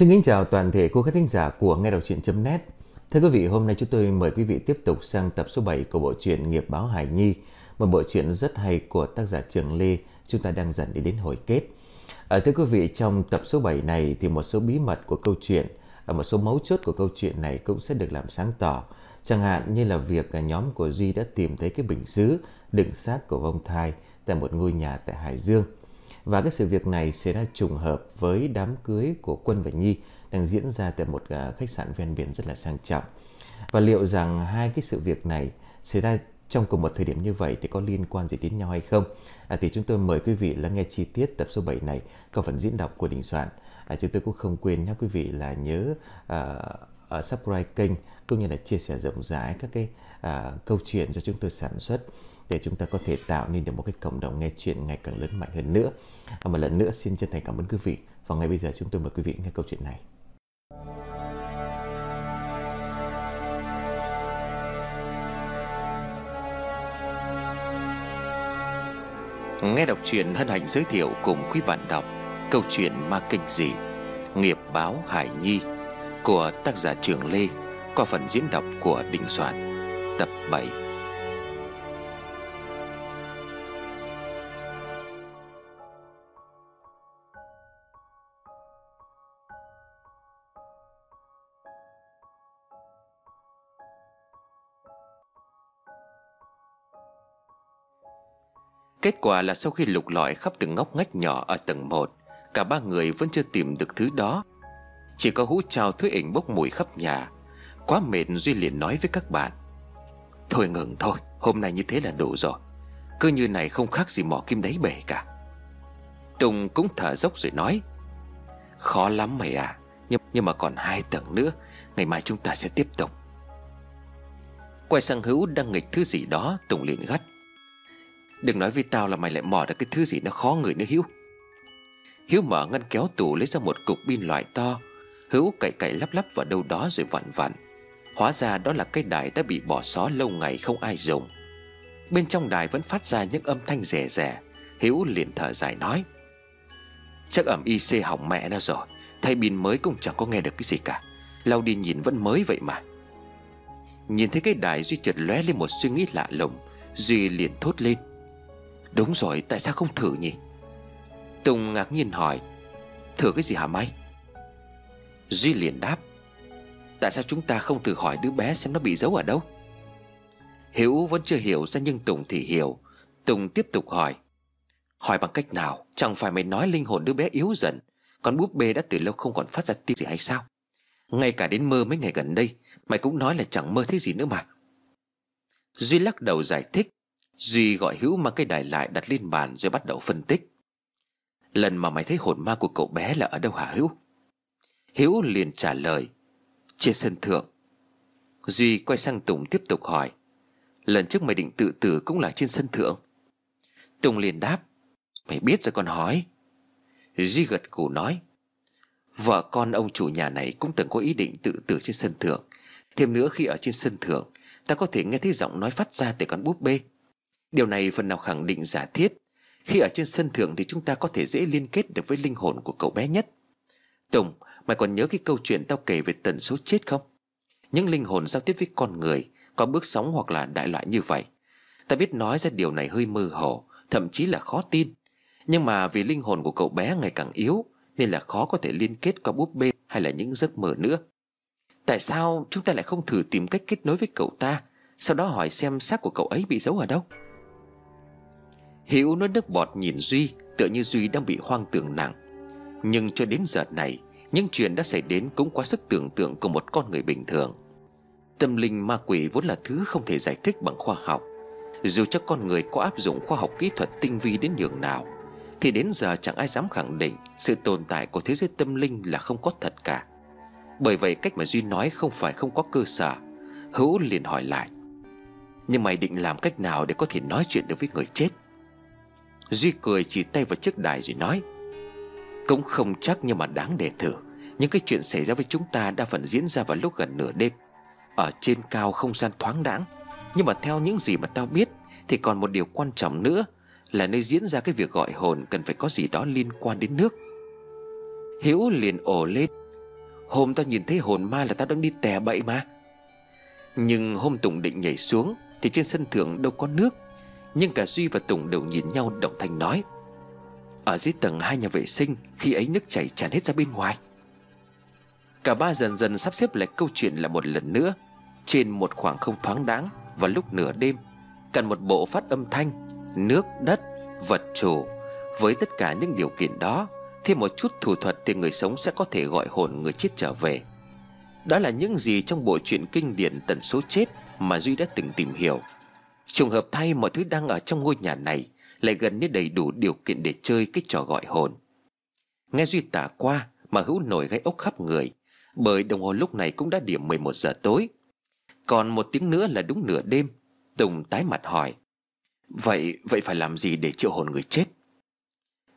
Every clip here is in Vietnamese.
Xin kính chào toàn thể cô khách thính giả của Nghe Đọc Truyện.net Thưa quý vị, hôm nay chúng tôi mời quý vị tiếp tục sang tập số 7 của bộ truyện Nghiệp báo Hải Nhi Một bộ truyện rất hay của tác giả Trường Lê. Chúng ta đang dần đi đến hồi kết. À, Thưa quý vị, trong tập số 7 này thì một số bí mật của câu chuyện ở Một số mấu chốt của câu chuyện này cũng sẽ được làm sáng tỏ. Chẳng hạn như là việc à, nhóm của Duy đã tìm thấy cái bình xứ đựng xác của vong thai tại một ngôi nhà tại Hải Dương và cái sự việc này sẽ ra trùng hợp với đám cưới của Quân và Nhi đang diễn ra tại một à, khách sạn ven biển rất là sang trọng. Và liệu rằng hai cái sự việc này xảy ra trong cùng một thời điểm như vậy thì có liên quan gì đến nhau hay không? À, thì chúng tôi mời quý vị lắng nghe chi tiết tập số 7 này có phần diễn đọc của Đình Soạn. À, chúng tôi cũng không quên nhắc quý vị là nhớ à, uh, subscribe kênh cũng như là chia sẻ rộng rãi các cái à, câu chuyện do chúng tôi sản xuất để chúng ta có thể tạo nên được một cái cộng đồng nghe chuyện ngày càng lớn mạnh hơn nữa. À, một lần nữa, xin chân thành cảm ơn quý vị và ngay bây giờ chúng tôi mời quý vị nghe câu chuyện này. Nghe đọc truyện hân hạnh giới thiệu cùng quý bạn đọc câu chuyện ma kinh dị, Nghiệp báo Hải Nhi của tác giả Trường Lê qua phần diễn đọc của Đình Soạn, tập 7 Kết quả là sau khi lục lọi khắp từng ngóc ngách nhỏ ở tầng 1 Cả ba người vẫn chưa tìm được thứ đó. Chỉ có hũ trào thuế ảnh bốc mùi khắp nhà. Quá mệt Duy liền nói với các bạn. Thôi ngừng thôi Hôm nay như thế là đủ rồi. Cứ như này không khác gì mỏ kim đáy bể cả. Tùng cũng thở dốc rồi nói. Khó lắm mày à Nhưng, nhưng mà còn hai tầng nữa. Ngày mai chúng ta sẽ tiếp tục. Quay sang Hữu đang nghịch thứ gì đó Tùng liền gắt. Đừng nói với tao là mày lại mò được cái thứ gì nó khó người nữa, Hiếu. Hiếu mở ngăn kéo tủ lấy ra một cục pin loại to, Hữu cậy cậy lắp lắp vào đâu đó rồi vặn vặn. Hóa ra đó là cái đài đã bị bỏ xó lâu ngày không ai dùng. Bên trong đài vẫn phát ra những âm thanh rẻ rẻ Hiếu liền thở dài nói, Chắc ẩm IC hỏng mẹ nó rồi. Thay pin mới cũng chẳng có nghe được cái gì cả. Lau đi nhìn vẫn mới vậy mà. Nhìn thấy cái đài, Duy chợt lóe lên một suy nghĩ lạ lùng. Duy liền thốt lên Đúng rồi, tại sao không thử nhỉ? Tùng ngạc nhiên hỏi, Thử cái gì hả mày? Duy liền đáp, Tại sao chúng ta không thử hỏi đứa bé xem nó bị giấu ở đâu? Hiếu vẫn chưa hiểu ra nhưng Tùng thì hiểu. Tùng tiếp tục hỏi Hỏi bằng cách nào? Chẳng phải mày nói linh hồn đứa bé yếu dần Còn búp bê đã từ lâu không còn phát ra tiếng gì hay sao? Ngay cả đến mơ mấy ngày gần đây, Mày cũng nói là chẳng mơ thấy gì nữa mà. Duy lắc đầu giải thích Duy gọi Hữu mang cái đài lại đặt lên bàn rồi bắt đầu phân tích. Lần mà mày thấy hồn ma của cậu bé là ở đâu hả Hữu? Hữu liền trả lời, Trên sân thượng. Duy quay sang Tùng tiếp tục hỏi, Lần trước mày định tự tử cũng là trên sân thượng? Tùng liền đáp, Mày biết rồi còn hỏi. Duy gật cù nói, Vợ con ông chủ nhà này cũng từng có ý định tự tử trên sân thượng. Thêm nữa khi ở trên sân thượng, Ta có thể nghe thấy giọng nói phát ra từ con búp bê. Điều này phần nào khẳng định giả thiết Khi ở trên sân thượng thì chúng ta có thể dễ liên kết được với linh hồn của cậu bé nhất. Tùng, mày còn nhớ cái câu chuyện tao kể về tần số chết không? Những linh hồn giao tiếp với con người Có bước sóng hoặc là đại loại như vậy. Ta biết nói ra điều này hơi mơ hồ Thậm chí là khó tin. Nhưng mà vì linh hồn của cậu bé ngày càng yếu Nên là khó có thể liên kết qua búp bê Hay là những giấc mơ nữa. Tại sao chúng ta lại không thử tìm cách kết nối với cậu ta? Sau đó hỏi xem xác của cậu ấy bị giấu ở đâu. Hiếu nuốt nước bọt nhìn Duy, Tựa như Duy đang bị hoang tưởng nặng. Nhưng cho đến giờ này, Những chuyện đã xảy đến cũng quá sức tưởng tượng của một con người bình thường. Tâm linh ma quỷ vốn là thứ không thể giải thích bằng khoa học. Dù cho con người có áp dụng khoa học kỹ thuật tinh vi đến nhường nào, Thì đến giờ chẳng ai dám khẳng định Sự tồn tại của thế giới tâm linh là không có thật cả. Bởi vậy cách mà Duy nói không phải không có cơ sở. Hữu liền hỏi lại, Nhưng mày định làm cách nào để có thể nói chuyện được với người chết? Duy cười chỉ tay vào chiếc đài rồi nói, Cũng không chắc nhưng mà đáng để thử. Những cái chuyện xảy ra với chúng ta đa phần diễn ra vào lúc gần nửa đêm. Ở trên cao không gian thoáng đãng. Nhưng mà theo những gì mà tao biết, Thì còn một điều quan trọng nữa Là nơi diễn ra cái việc gọi hồn Cần phải có gì đó liên quan đến nước. Hiếu liền ồ lên, Hôm tao nhìn thấy hồn ma là tao đang đi tè bậy mà. Nhưng hôm Tùng định nhảy xuống, Thì trên sân thượng đâu có nước. Nhưng cả Duy và Tùng đều nhìn nhau đồng thanh nói. Ở dưới tầng hai nhà vệ sinh Khi ấy nước chảy tràn hết ra bên ngoài. Cả ba dần dần sắp xếp lại câu chuyện là một lần nữa Trên một khoảng không thoáng đáng Và lúc nửa đêm Cần một bộ phát âm thanh Nước, đất, vật chủ. Với tất cả những điều kiện đó Thêm một chút thủ thuật thì người sống sẽ có thể gọi hồn người chết trở về. Đó là những gì trong bộ truyện kinh điển tần số chết Mà Duy đã từng tìm hiểu. Trùng hợp thay mọi thứ đang ở trong ngôi nhà này Lại gần như đầy đủ điều kiện để chơi cái trò gọi hồn. Nghe Duy tả qua mà hữu nổi gáy ốc khắp người Bởi đồng hồ lúc này cũng đã điểm 11 giờ tối. Còn một tiếng nữa là đúng nửa đêm Tùng tái mặt hỏi Vậy, vậy phải làm gì để triệu hồn người chết?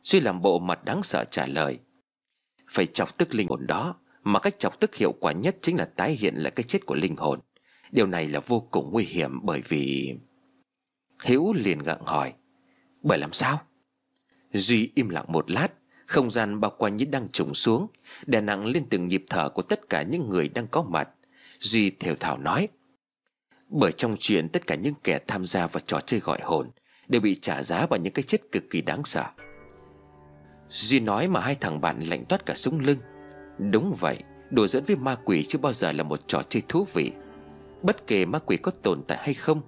Duy làm bộ mặt đáng sợ trả lời Phải chọc tức linh hồn đó Mà cách chọc tức hiệu quả nhất chính là tái hiện lại cái chết của linh hồn. Điều này là vô cùng nguy hiểm bởi vì Hiếu liền gặng hỏi, Bởi làm sao? Duy im lặng một lát, Không gian bao quanh như đang trùng xuống, Đè nặng lên từng nhịp thở của tất cả những người đang có mặt. Duy thều thảo nói, Bởi trong chuyện tất cả những kẻ tham gia vào trò chơi gọi hồn Đều bị trả giá bằng những cái chết cực kỳ đáng sợ. Duy nói mà hai thằng bạn lạnh toát cả súng lưng. Đúng vậy, Đùa dẫn với ma quỷ chưa bao giờ là một trò chơi thú vị. Bất kể ma quỷ có tồn tại hay không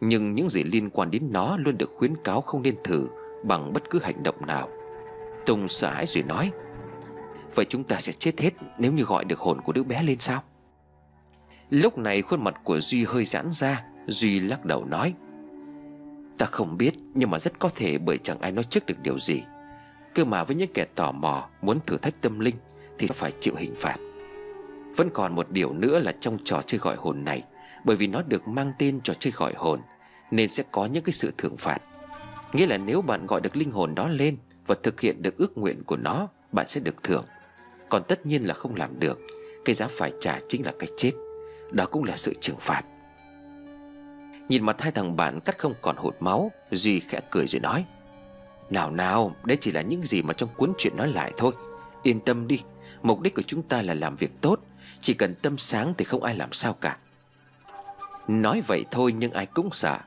nhưng những gì liên quan đến nó Luôn được khuyến cáo không nên thử Bằng bất cứ hành động nào. Tùng sợ hãi rồi nói, Vậy chúng ta sẽ chết hết Nếu như gọi được hồn của đứa bé lên sao? Lúc này khuôn mặt của Duy hơi giãn ra, Duy lắc đầu nói, Ta không biết, Nhưng mà rất có thể bởi chẳng ai nói trước được điều gì. Cơ mà với những kẻ tò mò Muốn thử thách tâm linh Thì phải chịu hình phạt. Vẫn còn một điều nữa là trong trò chơi gọi hồn này bởi vì nó được mang tên trò chơi gọi hồn, Nên sẽ có những cái sự thưởng phạt. Nghĩa là nếu bạn gọi được linh hồn đó lên Và thực hiện được ước nguyện của nó, Bạn sẽ được thưởng. Còn tất nhiên là không làm được, Cái giá phải trả chính là cái chết. Đó cũng là sự trừng phạt. Nhìn mặt hai thằng bạn cắt không còn hột máu, Duy khẽ cười rồi nói, nào nào, Đấy chỉ là những gì mà trong cuốn chuyện nói lại thôi. Yên tâm đi, Mục đích của chúng ta là làm việc tốt, Chỉ cần tâm sáng thì không ai làm sao cả. Nói vậy thôi nhưng ai cũng sợ.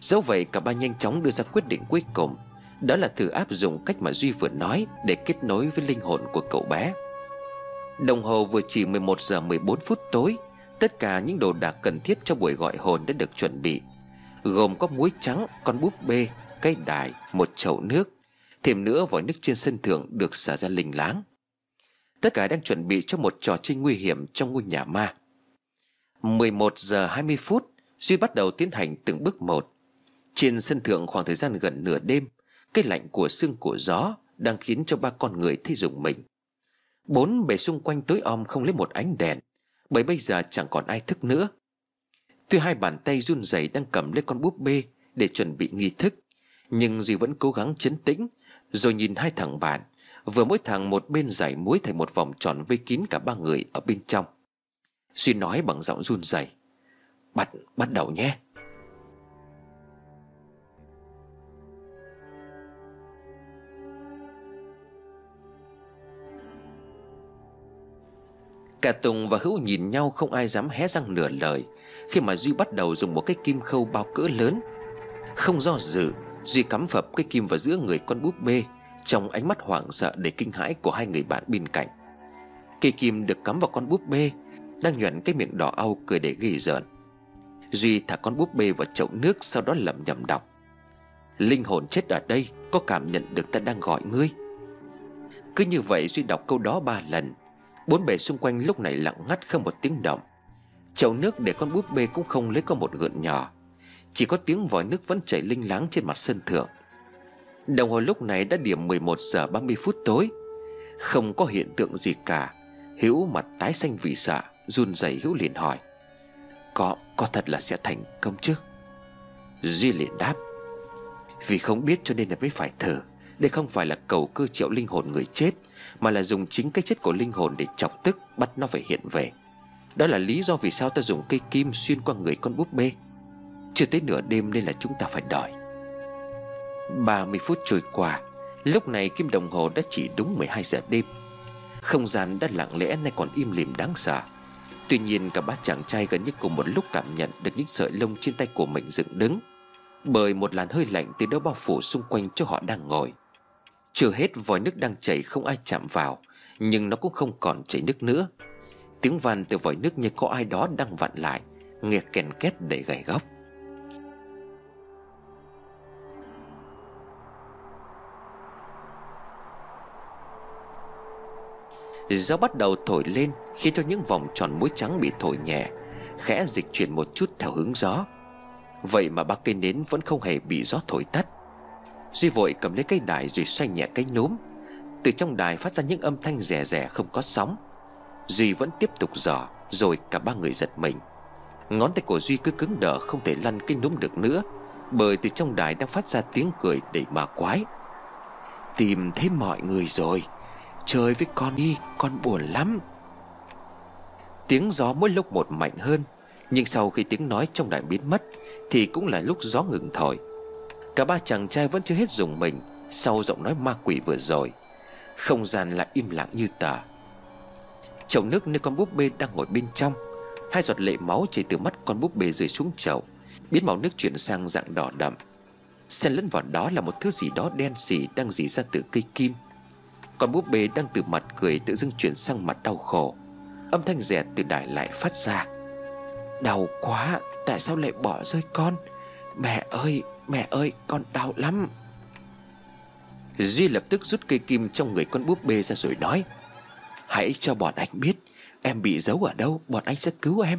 Dẫu vậy cả ba nhanh chóng đưa ra quyết định cuối cùng. Đó là thử áp dụng cách mà Duy vừa nói Để kết nối với linh hồn của cậu bé. Đồng hồ vừa chỉ 11 giờ 14 phút tối. Tất cả những đồ đạc cần thiết cho buổi gọi hồn đã được chuẩn bị. Gồm có muối trắng, con búp bê, cây đài, một chậu nước. Thêm nữa vòi nước trên sân thượng được xả ra linh láng. Tất cả đang chuẩn bị cho một trò chơi nguy hiểm trong ngôi nhà ma. 11 giờ 20 phút, Duy bắt đầu tiến hành từng bước một. Trên sân thượng khoảng thời gian gần nửa đêm Cái lạnh của sương của gió Đang khiến cho ba con người thấy dùng mình. Bốn bề xung quanh tối om không lấy một ánh đèn, Bởi bây giờ chẳng còn ai thức nữa. Tuy hai bàn tay run rẩy đang cầm lấy con búp bê Để chuẩn bị nghi thức, nhưng Duy vẫn cố gắng chấn tĩnh, Rồi nhìn hai thằng bạn, Vừa mỗi thằng một bên giải muối thành một vòng tròn vây kín cả ba người ở bên trong. Duy nói bằng giọng run rẩy. Bắt, bắt đầu nhé. Cả Tùng và Hữu nhìn nhau không ai dám hé răng nửa lời. Khi mà Duy bắt đầu dùng một cái kim khâu bao cỡ lớn Không do dự Duy cắm phập cái kim vào giữa người con búp bê Trong ánh mắt hoảng sợ để kinh hãi của hai người bạn bên cạnh. Cây kim được cắm vào con búp bê đang nhuận cái miệng đỏ au cười để ghi rợn Duy thả con búp bê vào chậu nước Sau đó lẩm nhẩm đọc. Linh hồn chết ở đây, Có cảm nhận được ta đang gọi ngươi. Cứ như vậy Duy đọc câu đó ba lần. Bốn bề xung quanh lúc này lặng ngắt không một tiếng động. Chậu nước để con búp bê cũng không lấy có một gợn nhỏ. Chỉ có tiếng vòi nước vẫn chảy linh láng trên mặt sân thượng. Đồng hồ lúc này đã điểm 11 giờ 30 phút tối. Không có hiện tượng gì cả. Hữu mặt tái xanh vì sợ. Run rẩy hữu liền hỏi Có, có thật là sẽ thành công chứ? Duy liền đáp Vì không biết cho nên là mới phải thử Đây không phải là cầu cơ triệu linh hồn người chết Mà là dùng chính cái chết của linh hồn để chọc tức Bắt nó phải hiện về. Đó là lý do vì sao ta dùng cây kim xuyên qua người con búp bê. Chưa tới nửa đêm nên là chúng ta phải đợi 30 phút trôi qua Lúc này kim đồng hồ đã chỉ đúng 12 giờ đêm. Không gian đã lặng lẽ nay còn im lìm đáng sợ. Tuy nhiên cả ba chàng trai gần như cùng một lúc cảm nhận được những sợi lông trên tay của mình dựng đứng. Bởi một làn hơi lạnh từ đó bao phủ xung quanh cho họ đang ngồi. Chưa hết, vòi nước đang chảy không ai chạm vào, Nhưng nó cũng không còn chảy nước nữa. Tiếng van từ vòi nước như có ai đó đang vặn lại, Nghe kèn két để gầy góc. Gió bắt đầu thổi lên, Khiến cho những vòng tròn muối trắng bị thổi nhẹ, Khẽ dịch chuyển một chút theo hướng gió. Vậy mà ba cây nến vẫn không hề bị gió thổi tắt. Duy vội cầm lấy cây đài rồi xoay nhẹ cái núm. Từ trong đài phát ra những âm thanh rẻ rẻ không có sóng. Duy vẫn tiếp tục dò, Rồi cả ba người giật mình. Ngón tay của Duy cứ cứng đờ không thể lăn cái núm được nữa, Bởi từ trong đài đang phát ra tiếng cười đầy ma quái. Tìm thấy mọi người rồi. Chơi với con đi, Con buồn lắm. Tiếng gió mỗi lúc một mạnh hơn, Nhưng sau khi tiếng nói trong đại biến mất, Thì cũng là lúc gió ngừng thổi. Cả ba chàng trai vẫn chưa hết dùng mình Sau giọng nói ma quỷ vừa rồi. Không gian lại im lặng như tờ. Chậu nước nơi con búp bê đang ngồi bên trong, Hai giọt lệ máu chảy từ mắt con búp bê rơi xuống chậu, Biến màu nước chuyển sang dạng đỏ đậm. Xen lẫn vào đó là một thứ gì đó đen xì Đang dì ra từ cây kim còn búp bê đang từ mặt cười tự dưng chuyển sang mặt đau khổ. Âm thanh rẻ từ đài lại phát ra. Đau quá, Tại sao lại bỏ rơi con? Mẹ ơi mẹ ơi, con đau lắm. Duy lập tức rút cây kim trong người con búp bê ra rồi nói, Hãy cho bọn anh biết, Em bị giấu ở đâu, Bọn anh sẽ cứu em.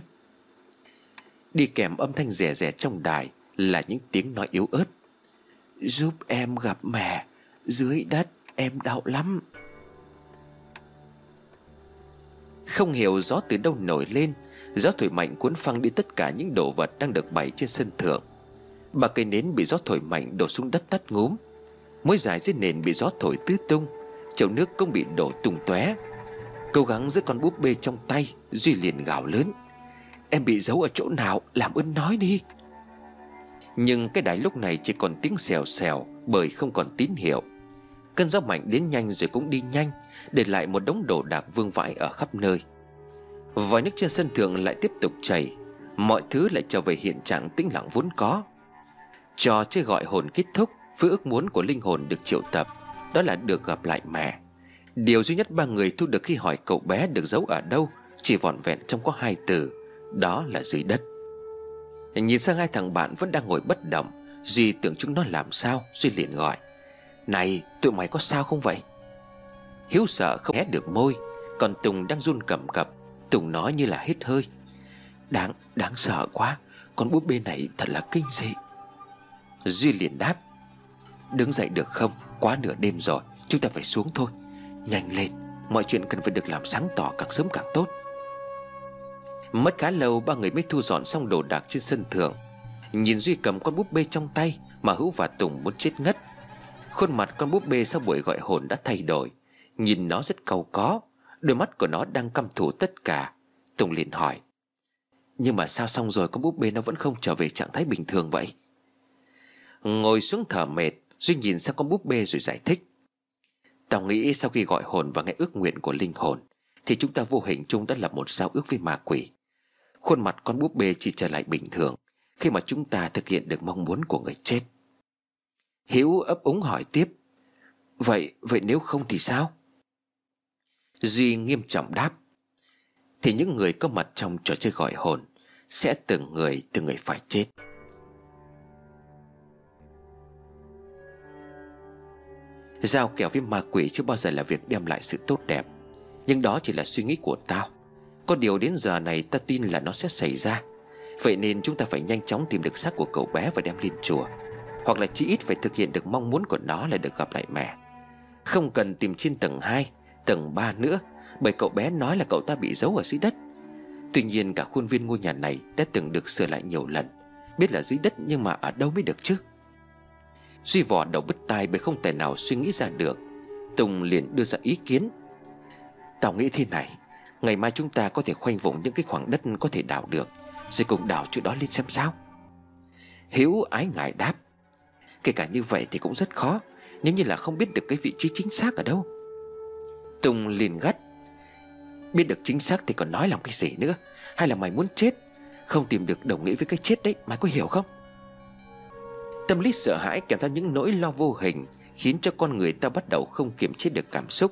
Đi kèm âm thanh rẻ rẻ trong đài Là những tiếng nói yếu ớt. Giúp em gặp mẹ, Dưới đất em đau lắm. Không hiểu gió từ đâu nổi lên, Gió thổi mạnh cuốn phăng đi tất cả những đồ vật đang được bày trên sân thượng. Ba cây nến bị gió thổi mạnh đổ xuống đất tắt ngúm. Mối dài dưới nền bị gió thổi tứ tung, Chậu nước cũng bị đổ tung tóe. Cố gắng giữ con búp bê trong tay, Duy liền gào lớn. Em bị giấu ở chỗ nào? Làm ơn nói đi. Nhưng cái đài lúc này chỉ còn tiếng xèo xèo, Bởi không còn tín hiệu. Cơn gió mạnh đến nhanh rồi cũng đi nhanh, Để lại một đống đồ đạc vương vãi ở khắp nơi. Vòi nước trên sân thượng lại tiếp tục chảy, Mọi thứ lại trở về hiện trạng tĩnh lặng vốn có. Trò chơi gọi hồn kết thúc Với ước muốn của linh hồn được triệu tập, Đó là được gặp lại mẹ. Điều duy nhất ba người thu được khi hỏi cậu bé được giấu ở đâu, Chỉ vỏn vẹn trong có hai từ, Đó là dưới đất. Nhìn sang hai thằng bạn vẫn đang ngồi bất động, Duy tưởng chúng nó làm sao, Duy liền gọi. Này tụi mày có sao không vậy? Hiếu sợ không hé được môi Còn Tùng đang run cầm cập. Tùng nói như là hết hơi. Đáng, đáng sợ quá Con búp bê này thật là kinh dị. Duy liền đáp. Đứng dậy được không? Quá nửa đêm rồi Chúng ta phải xuống thôi. Nhanh lên Mọi chuyện cần phải được làm sáng tỏ càng sớm càng tốt. Mất khá lâu ba người mới thu dọn xong đồ đạc trên sân thượng. Nhìn Duy cầm con búp bê trong tay Mà Hữu và Tùng muốn chết ngất. Khuôn mặt con búp bê sau buổi gọi hồn đã thay đổi. Nhìn nó rất cầu có. Đôi mắt của nó đang căm thù tất cả. Tùng liền hỏi. Nhưng mà sao xong rồi con búp bê nó vẫn không trở về trạng thái bình thường vậy? Ngồi xuống thở mệt, Duy nhìn sang con búp bê rồi giải thích. Tao nghĩ sau khi gọi hồn và nghe ước nguyện của linh hồn, Thì chúng ta vô hình chung đã lập một giao ước với ma quỷ. Khuôn mặt con búp bê chỉ trở lại bình thường Khi mà chúng ta thực hiện được mong muốn của người chết. Hiếu ấp úng hỏi tiếp. Vậy, vậy nếu không thì sao? Duy nghiêm trọng đáp. Thì những người có mặt trong trò chơi gọi hồn Sẽ từng người từng người phải chết. Giao kèo với ma quỷ chưa bao giờ là việc đem lại sự tốt đẹp. Nhưng đó chỉ là suy nghĩ của tao. Có điều đến giờ này ta tin là nó sẽ xảy ra. Vậy nên chúng ta phải nhanh chóng tìm được xác của cậu bé và đem lên chùa. Hoặc là chỉ ít phải thực hiện được mong muốn của nó là được gặp lại mẹ. Không cần tìm trên tầng 2, tầng 3 nữa Bởi cậu bé nói là cậu ta bị giấu ở dưới đất. Tuy nhiên cả khuôn viên ngôi nhà này đã từng được sửa lại nhiều lần. Biết là dưới đất nhưng mà ở đâu mới được chứ? Duy vò đầu bứt tai bởi không thể nào suy nghĩ ra được. Tùng liền đưa ra ý kiến. Tao nghĩ thế này Ngày mai chúng ta có thể khoanh vùng những cái khoảng đất có thể đào được Rồi cùng đào chỗ đó lên xem sao. Hiếu ái ngại đáp. Kể cả như vậy thì cũng rất khó, Nếu như là không biết được cái vị trí chính xác ở đâu. Tùng liền gắt. Biết được chính xác thì còn nói làm cái gì nữa? Hay là mày muốn chết? Không tìm được đồng nghĩa với cái chết đấy, Mày có hiểu không? Tâm lý sợ hãi kèm theo những nỗi lo vô hình Khiến cho con người ta bắt đầu không kiềm chế được cảm xúc.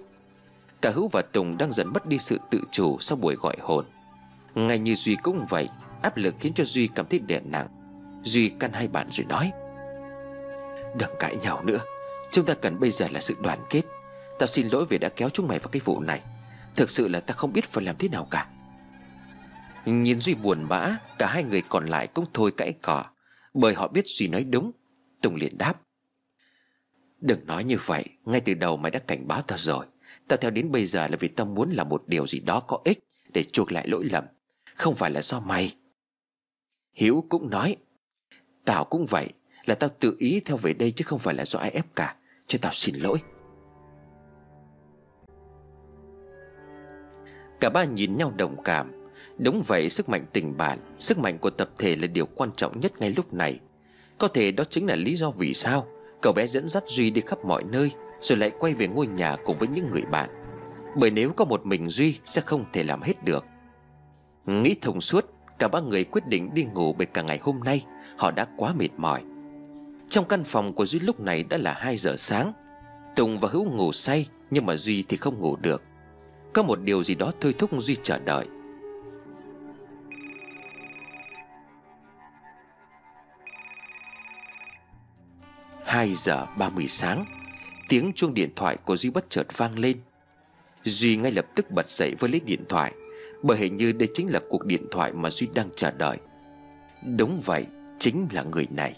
Cả Hữu và Tùng đang dần mất đi sự tự chủ sau buổi gọi hồn. Ngay như Duy cũng vậy, Áp lực khiến cho Duy cảm thấy đè nặng. Duy căn hai bạn rồi nói Đừng cãi nhau nữa. Chúng ta cần bây giờ là sự đoàn kết. Tao xin lỗi vì đã kéo chúng mày vào cái vụ này. Thực sự là ta không biết phải làm thế nào cả. Nhìn Duy buồn bã, Cả hai người còn lại cũng thôi cãi cỏ Bởi họ biết Duy nói đúng. Tùng liền đáp. Đừng nói như vậy, Ngay từ đầu mày đã cảnh báo tao rồi. Tao theo đến bây giờ là vì tao muốn làm một điều gì đó có ích Để chuộc lại lỗi lầm, Không phải là do mày. Hiếu cũng nói. Tao cũng vậy là tao tự ý theo về đây chứ không phải là do ai ép cả. Cho tao xin lỗi. Cả ba nhìn nhau đồng cảm. Đúng vậy, sức mạnh tình bạn, Sức mạnh của tập thể là điều quan trọng nhất ngay lúc này. Có thể đó chính là lý do vì sao Cậu bé dẫn dắt Duy đi khắp mọi nơi, Rồi lại quay về ngôi nhà cùng với những người bạn. Bởi nếu có một mình Duy Sẽ không thể làm hết được. Nghĩ thông suốt, Cả ba người quyết định đi ngủ bởi cả ngày hôm nay, Họ đã quá mệt mỏi. Trong căn phòng của Duy lúc này đã là 2 giờ sáng. Tùng và Hữu ngủ say, Nhưng mà Duy thì không ngủ được. Có một điều gì đó thôi thúc Duy chờ đợi. Hai giờ ba mươi sáng, Tiếng chuông điện thoại của Duy bất chợt vang lên. Duy ngay lập tức bật dậy với lấy điện thoại, Bởi hình như đây chính là cuộc điện thoại mà Duy đang chờ đợi. Đúng vậy, Chính là người này.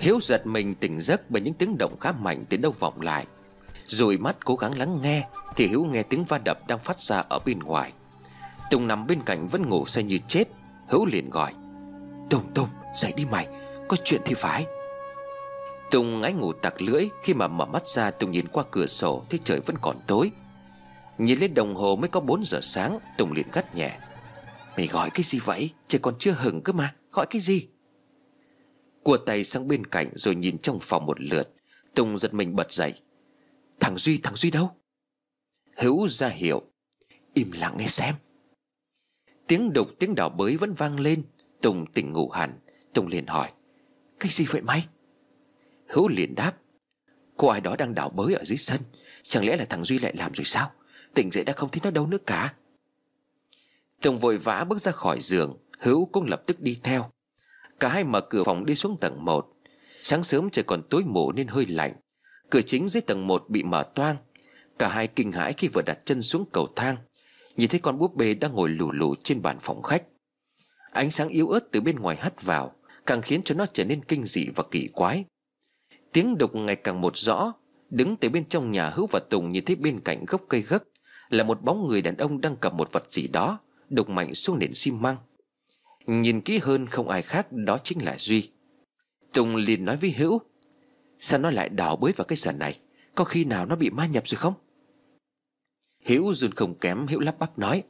Hiếu giật mình tỉnh giấc bởi những tiếng động khá mạnh từ đâu vọng lại. Rồi mắt cố gắng lắng nghe, Thì Hiếu nghe tiếng va đập đang phát ra ở bên ngoài. Tùng nằm bên cạnh vẫn ngủ say như chết, Hiếu liền gọi. Tùng Tùng, dậy đi mày, Có chuyện thì phải. Tùng ngáy ngủ tặc lưỡi, Khi mà mở mắt ra Tùng nhìn qua cửa sổ, Thấy trời vẫn còn tối. Nhìn lên đồng hồ mới có 4 giờ sáng, Tùng liền gắt nhẹ. Mày gọi cái gì vậy? Trời còn chưa hừng cơ mà, Gọi cái gì? Cua tay sang bên cạnh rồi nhìn trong phòng một lượt. Tùng giật mình bật dậy. Thằng Duy thằng Duy đâu? Hữu ra hiệu. Im lặng nghe xem. Tiếng đục, tiếng đỏ bới vẫn vang lên. Tùng tỉnh ngủ hẳn. Tùng liền hỏi. Cái gì vậy mày? Hữu liền đáp. Cô ai đó đang đảo bới ở dưới sân. Chẳng lẽ là thằng Duy lại làm rồi sao? Tỉnh dậy đã không thấy nó đâu nữa cả. Tùng vội vã bước ra khỏi giường. Hữu cũng lập tức đi theo. Cả hai mở cửa phòng đi xuống tầng 1 Sáng sớm trời còn tối mù nên hơi lạnh. Cửa chính dưới tầng 1 bị mở toang. Cả hai kinh hãi khi vừa đặt chân xuống cầu thang. Nhìn thấy con búp bê đang ngồi lù lù trên bàn phòng khách. Ánh sáng yếu ớt từ bên ngoài hắt vào, Càng khiến cho nó trở nên kinh dị và kỳ quái. Tiếng đục ngày càng một rõ. Đứng từ bên trong nhà, Hữu và Tùng nhìn thấy bên cạnh gốc cây gấc, Là một bóng người đàn ông đang cầm một vật gì đó, Đục mạnh xuống nền xi măng. Nhìn kỹ hơn không ai khác, đó chính là Duy. Tùng liền nói với Hữu, Sao nó lại đào bới vào cái sàn này? Có khi nào nó bị ma nhập rồi không? Hữu run không kém, Hữu lắp bắp nói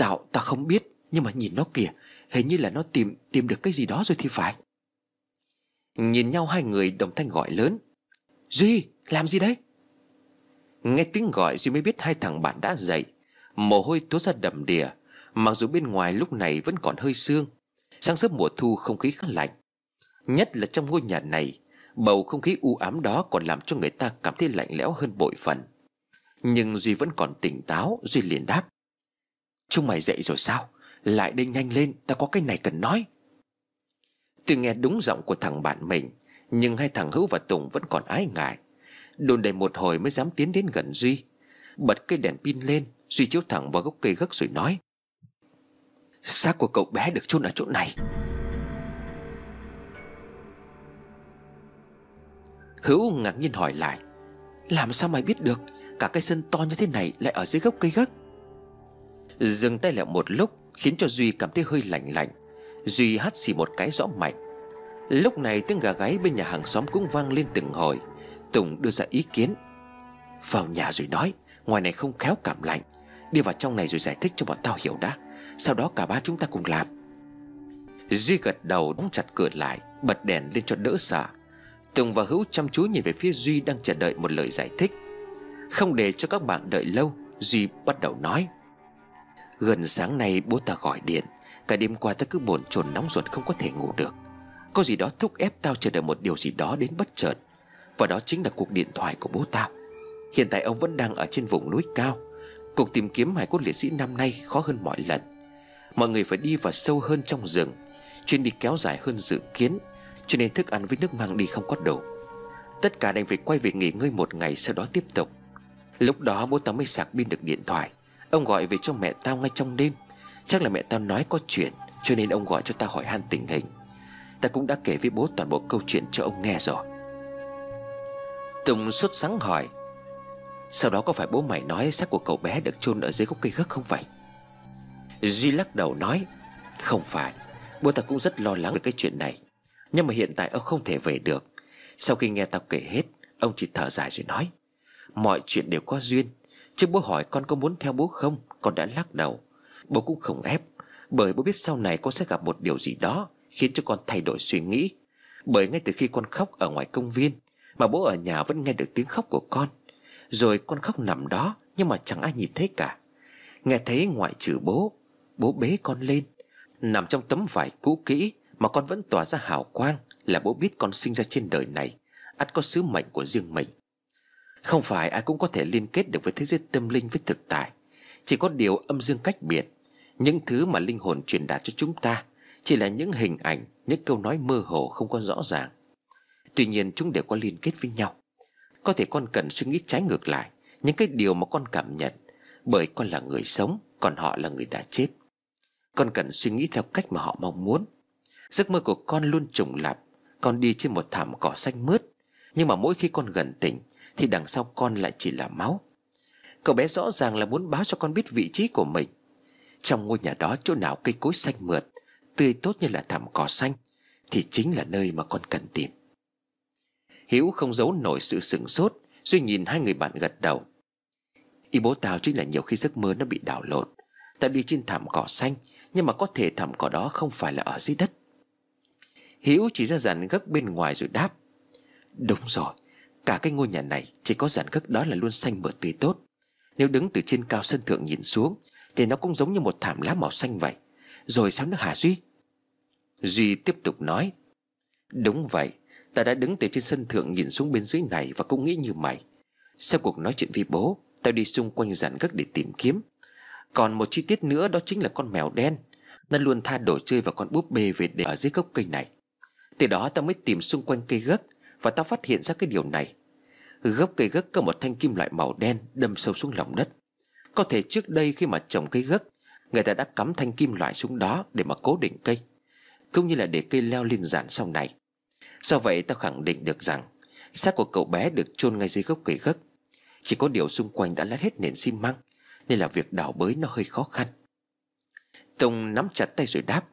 tạo ta không biết, Nhưng mà nhìn nó kìa, Hình như là nó tìm tìm được cái gì đó rồi thì phải. Nhìn nhau hai người, đồng thanh gọi lớn, Duy, làm gì đấy? Nghe tiếng gọi, Duy mới biết hai thằng bạn đã dậy. Mồ hôi túa ra đầm đìa. Mặc dù bên ngoài lúc này vẫn còn hơi sương, Sáng sớm mùa thu không khí khá lạnh. Nhất là trong ngôi nhà này, Bầu không khí u ám đó còn làm cho người ta cảm thấy lạnh lẽo hơn bội phần. Nhưng Duy vẫn còn tỉnh táo, Duy liền đáp. Chúng mày dậy rồi sao? Lại đây nhanh lên, ta có cái này cần nói. Tuy nghe đúng giọng của thằng bạn mình, Nhưng hai thằng Hữu và Tùng vẫn còn ái ngại. Đồn đầy một hồi mới dám tiến đến gần Duy. Bật cây đèn pin lên, Duy chiếu thẳng vào gốc cây gấc rồi nói. Xác của cậu bé được chôn ở chỗ này. Hữu ngạc nhiên hỏi lại, Làm sao mày biết được Cả cái sân to như thế này lại ở dưới gốc cây gấc? Dừng tay lại một lúc, Khiến cho Duy cảm thấy hơi lạnh lạnh. Duy hắt xì một cái rõ mạnh Lúc này tiếng gà gáy bên nhà hàng xóm cũng vang lên từng hồi. Tùng đưa ra ý kiến. Vào nhà rồi nói, Ngoài này không khéo cảm lạnh. Đi vào trong này rồi giải thích cho bọn tao hiểu đã. Sau đó cả ba chúng ta cùng làm. Duy gật đầu đóng chặt cửa lại, Bật đèn lên cho đỡ sợ. Tùng và Hữu chăm chú nhìn về phía Duy đang chờ đợi một lời giải thích. Không để cho các bạn đợi lâu, Duy bắt đầu nói. Gần sáng nay bố ta gọi điện, Cả đêm qua ta cứ bồn chồn nóng ruột không có thể ngủ được. Có gì đó thúc ép tao chờ đợi một điều gì đó đến bất chợt. Và đó chính là cuộc điện thoại của bố tao Hiện tại ông vẫn đang ở trên vùng núi cao. Cuộc tìm kiếm hải cốt liệt sĩ năm nay khó hơn mọi lần. Mọi người phải đi vào sâu hơn trong rừng. Chuyến đi kéo dài hơn dự kiến, Cho nên thức ăn với nước mang đi không có đủ. Tất cả đành phải quay về nghỉ ngơi một ngày, Sau đó tiếp tục. Lúc đó bố tao mới sạc pin được điện thoại. Ông gọi về cho mẹ tao ngay trong đêm. Chắc là mẹ tao nói có chuyện, Cho nên ông gọi cho tao hỏi han tình hình. Ta cũng đã kể với bố toàn bộ câu chuyện cho ông nghe rồi. Tùng xuất sáng hỏi, Sau đó có phải bố mày nói xác của cậu bé được chôn ở dưới gốc cây gấc không vậy? Duy lắc đầu nói, Không phải, Bố ta cũng rất lo lắng về cái chuyện này. Nhưng mà hiện tại ông không thể về được. Sau khi nghe tao kể hết, Ông chỉ thở dài rồi nói, Mọi chuyện đều có duyên. Chứ bố hỏi con có muốn theo bố không? Con đã lắc đầu. Bố cũng không ép, Bởi bố biết sau này con sẽ gặp một điều gì đó Khiến cho con thay đổi suy nghĩ. Bởi ngay từ khi con khóc ở ngoài công viên, Mà bố ở nhà vẫn nghe được tiếng khóc của con. Rồi con khóc nằm đó, Nhưng mà chẳng ai nhìn thấy cả. Nghe thấy ngoại trừ bố Bố bế con lên. Nằm trong tấm vải cũ kỹ Mà con vẫn tỏa ra hào quang Là bố biết con sinh ra trên đời này, ắt có sứ mệnh của riêng mình. Không phải ai cũng có thể liên kết được với thế giới tâm linh với thực tại. Chỉ có điều âm dương cách biệt, Những thứ mà linh hồn truyền đạt cho chúng ta Chỉ là những hình ảnh, Những câu nói mơ hồ không có rõ ràng. Tuy nhiên chúng đều có liên kết với nhau. Có thể con cần suy nghĩ trái ngược lại Những cái điều mà con cảm nhận, Bởi con là người sống, Còn họ là người đã chết con cần suy nghĩ theo cách mà họ mong muốn. Giấc mơ của con luôn trùng lặp. Con đi trên một thảm cỏ xanh mướt. Nhưng mà mỗi khi con gần tỉnh, Thì đằng sau con lại chỉ là máu. Cậu bé rõ ràng là muốn báo cho con biết vị trí của mình. Trong ngôi nhà đó chỗ nào cây cối xanh mượt, Tươi tốt như là thảm cỏ xanh, Thì chính là nơi mà con cần tìm. Hiếu không giấu nổi sự sửng sốt Duy nhìn hai người bạn gật đầu. Ý bố tao chính là nhiều khi giấc mơ nó bị đảo lộn. Tao đi trên thảm cỏ xanh nhưng mà có thể thảm cỏ đó không phải là ở dưới đất. Hiếu chỉ ra dàn gấc bên ngoài rồi đáp, Đúng rồi, Cả cái ngôi nhà này chỉ có dàn gấc đó là luôn xanh mượt tươi tốt. Nếu đứng từ trên cao sân thượng nhìn xuống, Thì nó cũng giống như một thảm lá màu xanh vậy. Rồi sao nữa hả Duy? Duy tiếp tục nói, Đúng vậy, Ta đã đứng từ trên sân thượng nhìn xuống bên dưới này Và cũng nghĩ như mày. Sau cuộc nói chuyện với bố, Tao đi xung quanh dàn gấc để tìm kiếm còn một chi tiết nữa đó chính là con mèo đen. Nó luôn tha đồ chơi vào con búp bê về để ở dưới gốc cây này. Từ đó tao mới tìm xung quanh cây gấc Và tao phát hiện ra cái điều này. Gốc cây gấc có một thanh kim loại màu đen đâm sâu xuống lòng đất. Có thể trước đây khi mà trồng cây gấc, Người ta đã cắm thanh kim loại xuống đó để mà cố định cây, Cũng như là để cây leo lên giàn sau này. Do vậy tao khẳng định được rằng, xác của cậu bé được chôn ngay dưới gốc cây gấc. Chỉ có điều xung quanh đã lát hết nền xi măng nên là việc đào bới nó hơi khó khăn. Tùng nắm chặt tay rồi đáp.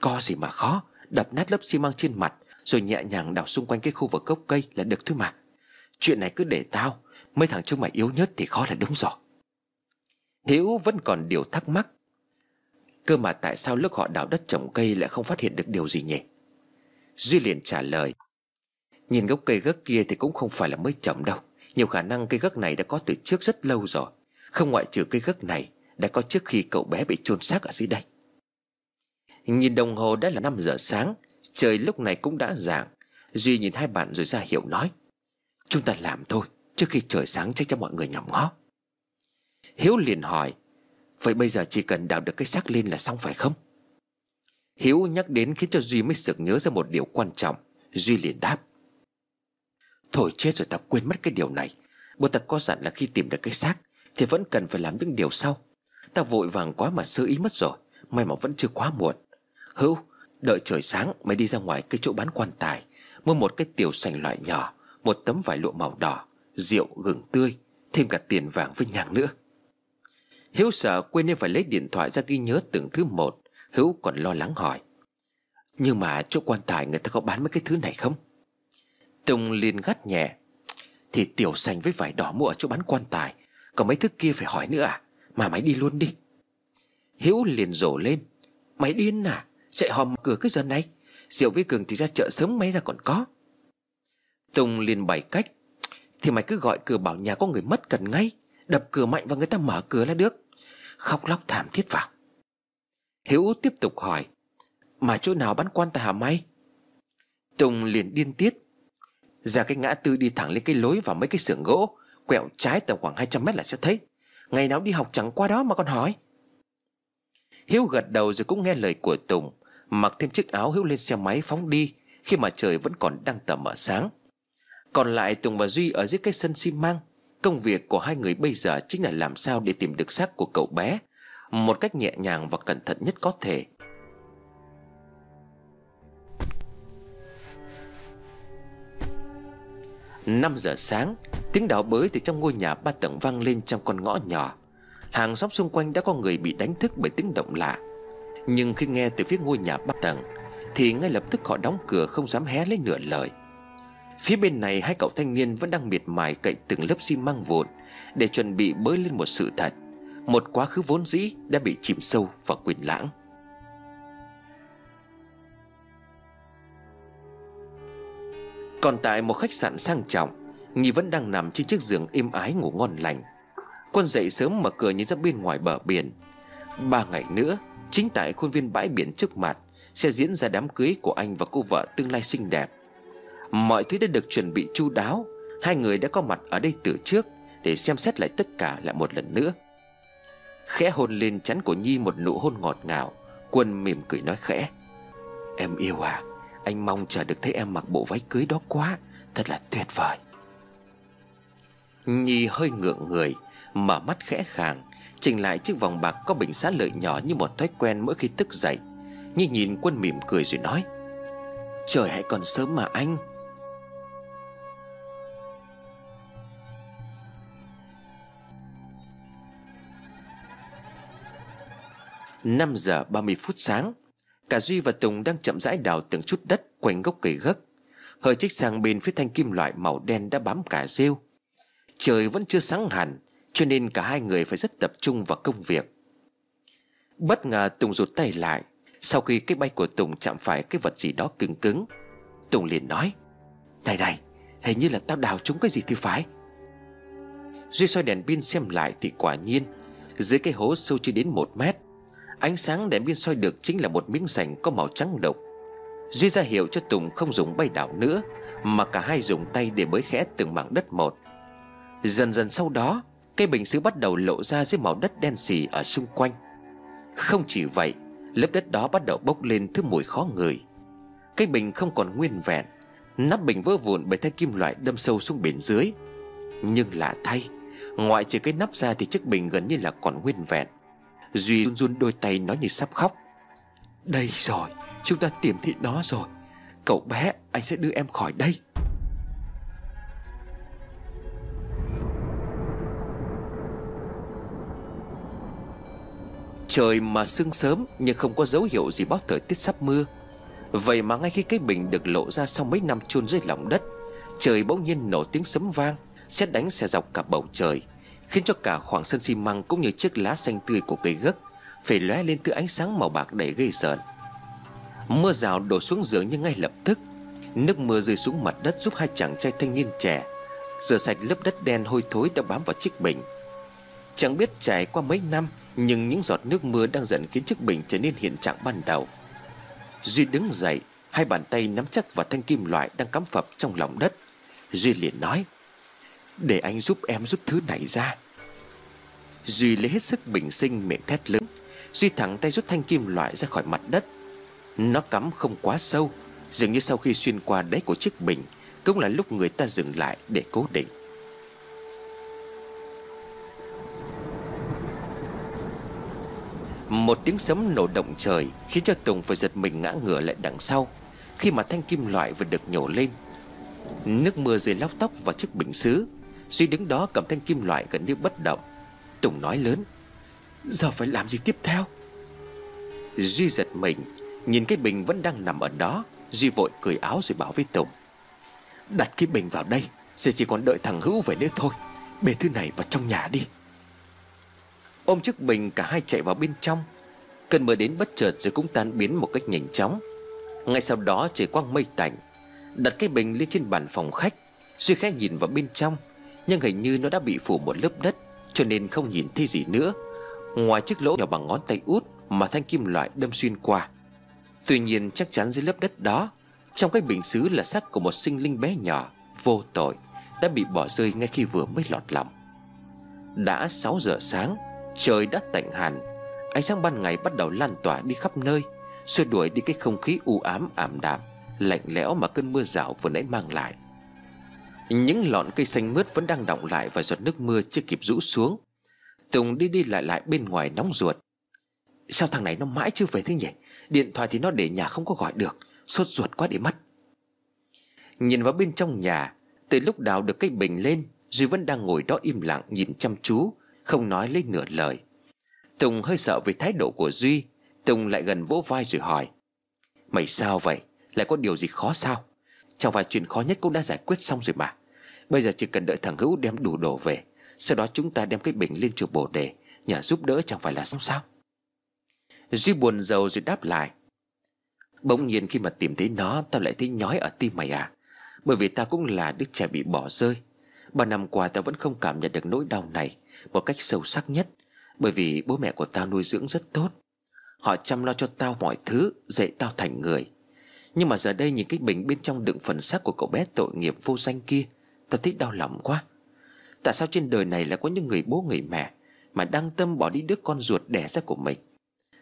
Có gì mà khó, Đập nát lớp xi măng trên mặt, Rồi nhẹ nhàng đào xung quanh cái khu vực gốc cây là được thôi mà. Chuyện này cứ để tao, Mấy thằng chúng mày yếu nhất thì khó là đúng rồi. Hiếu vẫn còn điều thắc mắc. Cơ mà tại sao lúc họ đào đất trồng cây lại không phát hiện được điều gì nhỉ? Duy liền trả lời. Nhìn gốc cây gấc kia thì cũng không phải là mới trồng đâu. Nhiều khả năng cây gấc này đã có từ trước rất lâu rồi không ngoại trừ cây gấc này Đã có trước khi cậu bé bị chôn xác ở dưới đây. Nhìn đồng hồ đã là 5 giờ sáng, Trời lúc này cũng đã dạng. Duy nhìn hai bạn rồi ra hiệu nói, Chúng ta làm thôi, Trước khi trời sáng chắc cho mọi người nhỏm ngó. Hiếu liền hỏi, Vậy bây giờ chỉ cần đào được cái xác lên là xong phải không? Hiếu nhắc đến khiến cho Duy mới sực nhớ ra một điều quan trọng. Duy liền đáp, Thôi chết rồi ta quên mất cái điều này. Bố ta có dặn là khi tìm được cái xác thì vẫn cần phải làm những điều sau. Ta vội vàng quá mà sơ ý mất rồi, May mà vẫn chưa quá muộn. Hữu, Đợi trời sáng, mày đi ra ngoài cái chỗ bán quan tài, Mua một cái tiểu sành loại nhỏ, Một tấm vải lụa màu đỏ, Rượu, gừng tươi, Thêm cả tiền vàng với nhang nữa. Hiếu sợ quên nên phải lấy điện thoại ra ghi nhớ từng thứ một, Hữu còn lo lắng hỏi. Nhưng mà chỗ quan tài người ta có bán mấy cái thứ này không? Tùng liền gắt nhẹ. Thì tiểu sành với vải đỏ mua ở chỗ bán quan tài còn mấy thứ kia phải hỏi nữa à? Mà mày đi luôn đi. Hiếu liền rổ lên. Mày điên à? Chạy hòm cửa cái giờ này. Rượu với Cường thì ra chợ sớm mấy ra còn có. Tùng liền bày cách. Thì mày cứ gọi cửa bảo nhà có người mất cần ngay. Đập cửa mạnh và người ta mở cửa là được. Khóc lóc thảm thiết vào. Hiếu tiếp tục hỏi. Mà chỗ nào bán quan tài hả mày? Tùng liền điên tiết. Ra cái ngã tư đi thẳng lên cái lối vào mấy cái xưởng gỗ. Quẹo trái tầm khoảng 200 mét là sẽ thấy. Ngày nào đi học chẳng qua đó mà còn hỏi. Hiếu gật đầu rồi cũng nghe lời của Tùng, Mặc thêm chiếc áo Hiếu lên xe máy phóng đi Khi mà trời vẫn còn đang tầm ở sáng. Còn lại Tùng và Duy ở dưới cái sân xi măng, Công việc của hai người bây giờ chính là làm sao để tìm được xác của cậu bé Một cách nhẹ nhàng và cẩn thận nhất có thể. 5 giờ sáng, Tiếng đào bới từ trong ngôi nhà ba tầng vang lên trong con ngõ nhỏ. Hàng xóm xung quanh đã có người bị đánh thức bởi tiếng động lạ. Nhưng khi nghe từ phía ngôi nhà ba tầng, Thì ngay lập tức họ đóng cửa không dám hé lấy nửa lời. Phía bên này, hai cậu thanh niên vẫn đang miệt mài cậy từng lớp xi măng vụn Để chuẩn bị bới lên một sự thật. Một quá khứ vốn dĩ đã bị chìm sâu và quên lãng. Còn tại một khách sạn sang trọng, Nhi vẫn đang nằm trên chiếc giường êm ái ngủ ngon lành. Quân dậy sớm mở cửa nhìn ra bên ngoài bờ biển. Ba ngày nữa, Chính tại khuôn viên bãi biển trước mặt, Sẽ diễn ra đám cưới của anh và cô vợ tương lai xinh đẹp. Mọi thứ đã được chuẩn bị chu đáo, Hai người đã có mặt ở đây từ trước Để xem xét lại tất cả lại một lần nữa. Khẽ hôn lên chắn của Nhi một nụ hôn ngọt ngào, Quân mỉm cười nói khẽ, Em yêu à anh mong chờ được thấy em mặc bộ váy cưới đó quá. Thật là tuyệt vời. Nhi hơi ngượng người, Mở mắt khẽ khàng, Chỉnh lại chiếc vòng bạc có bình xá lợi nhỏ Như một thói quen mỗi khi thức dậy. Nhi nhìn quân mỉm cười rồi nói, Trời hãy còn sớm mà anh. Năm giờ 30 phút sáng Cả Duy và Tùng đang chậm rãi đào từng chút đất quanh gốc cây gấc. Hơi trích sang bên phía thanh kim loại màu đen đã bám cả rêu. Trời vẫn chưa sáng hẳn, Cho nên cả hai người phải rất tập trung vào công việc. Bất ngờ Tùng rụt tay lại, Sau khi cái bay của Tùng chạm phải cái vật gì đó cứng cứng. Tùng liền nói, Này này, Hình như là tao đào trúng cái gì thì phải. Duy soi đèn pin xem lại thì quả nhiên, Dưới cái hố sâu chưa đến một mét Ánh sáng đèn pin soi được chính là một miếng sành có màu trắng độc. Duy ra hiệu cho Tùng không dùng bay đảo nữa, Mà cả hai dùng tay để bới khẽ từng mảng đất một. Dần dần sau đó, Cây bình xứ bắt đầu lộ ra dưới màu đất đen xì ở xung quanh. Không chỉ vậy, Lớp đất đó bắt đầu bốc lên thứ mùi khó ngửi. Cây bình không còn nguyên vẹn, Nắp bình vỡ vụn bởi thanh kim loại đâm sâu xuống biển dưới. Nhưng lạ thay, Ngoại trừ cái nắp ra thì chiếc bình gần như là còn nguyên vẹn. Duy run run đôi tay nói như sắp khóc. Đây rồi, Chúng ta tìm thấy nó rồi. Cậu bé, anh sẽ đưa em khỏi đây. Trời mà sương sớm Nhưng không có dấu hiệu gì báo thời tiết sắp mưa. Vậy mà ngay khi cái bình được lộ ra Sau mấy năm chôn dưới lòng đất, Trời bỗng nhiên nổ tiếng sấm vang, Xét đánh xe dọc cả bầu trời. Khiến cho cả khoảng sân xi măng Cũng như chiếc lá xanh tươi của cây gấc Phải lóe lên thứ ánh sáng màu bạc đầy gây sợn Mưa rào đổ xuống giường như ngay lập tức. Nước mưa rơi xuống mặt đất giúp hai chàng trai thanh niên trẻ Rửa sạch lớp đất đen hôi thối đã bám vào chiếc bình. Chẳng biết trải qua mấy năm, Nhưng những giọt nước mưa đang dần khiến chiếc bình trở nên hiện trạng ban đầu. Duy đứng dậy, Hai bàn tay nắm chắc vào thanh kim loại đang cắm phập trong lòng đất. Duy liền nói để anh giúp em rút thứ này ra. Duy lấy hết sức bình sinh miệng thét lớn, Duy thẳng tay rút thanh kim loại ra khỏi mặt đất. Nó cắm không quá sâu, Dường như sau khi xuyên qua đáy của chiếc bình, Cũng là lúc người ta dừng lại để cố định. Một tiếng sấm nổ động trời Khiến cho Tùng phải giật mình ngã ngửa lại đằng sau, Khi mà thanh kim loại vừa được nhổ lên. Nước mưa rơi lóc tóc vào chiếc bình xứ Duy đứng đó cầm thanh kim loại gần như bất động. Tùng nói lớn, Giờ phải làm gì tiếp theo? Duy giật mình, Nhìn cái bình vẫn đang nằm ở đó. Duy vội cười áo rồi bảo với Tùng, Đặt cái bình vào đây, Sẽ chỉ còn đợi thằng Hữu về nữa thôi. Bê thứ này vào trong nhà đi. Ôm chiếc bình cả hai chạy vào bên trong. Cơn mưa đến bất chợt rồi cũng tan biến một cách nhanh chóng. Ngay sau đó trời quang mây tạnh, Đặt cái bình lên trên bàn phòng khách. Duy khẽ nhìn vào bên trong. Nhưng hình như nó đã bị phủ một lớp đất, Cho nên không nhìn thấy gì nữa. Ngoài chiếc lỗ nhỏ bằng ngón tay út Mà thanh kim loại đâm xuyên qua. Tuy nhiên chắc chắn dưới lớp đất đó, Trong cái bình xứ là xác của một sinh linh bé nhỏ, Vô tội, Đã bị bỏ rơi ngay khi vừa mới lọt lòng. Đã 6 giờ sáng, Trời đã tạnh hẳn. Ánh sáng ban ngày bắt đầu lan tỏa đi khắp nơi, Xua đuổi đi cái không khí u ám ảm đạm, Lạnh lẽo mà cơn mưa rào vừa nãy mang lại. Những lọn cây xanh mướt vẫn đang động lại Và giọt nước mưa chưa kịp rũ xuống. Tùng đi đi lại lại bên ngoài nóng ruột. Sao thằng này nó mãi chưa về thế nhỉ? Điện thoại thì nó để nhà không có gọi được. Sốt ruột quá để mất Nhìn vào bên trong nhà, Từ lúc đào được cái bình lên, Duy vẫn đang ngồi đó im lặng nhìn chăm chú, Không nói lấy nửa lời. Tùng hơi sợ về thái độ của Duy. Tùng lại gần vỗ vai rồi hỏi, Mày sao vậy? Lại có điều gì khó sao? Chẳng phải chuyện khó nhất cũng đã giải quyết xong rồi mà. Bây giờ chỉ cần đợi thằng Hữu đem đủ đồ về, Sau đó chúng ta đem cái bình lên chùa Bồ Đề, Nhờ giúp đỡ chẳng phải là xong sao? Duy buồn rầu rồi đáp lại. Bỗng nhiên khi mà tìm thấy nó, Tao lại thấy nhói ở tim mày à. Bởi vì ta cũng là đứa trẻ bị bỏ rơi. Ba năm qua tao vẫn không cảm nhận được nỗi đau này Một cách sâu sắc nhất, Bởi vì bố mẹ của tao nuôi dưỡng rất tốt. Họ chăm lo cho tao mọi thứ, Dạy tao thành người. Nhưng mà giờ đây nhìn cái bình bên trong đựng phần xác của cậu bé tội nghiệp vô danh kia Tao thấy đau lòng quá. Tại sao trên đời này lại có những người bố, người mẹ Mà đăng tâm bỏ đi đứa con ruột đẻ ra của mình?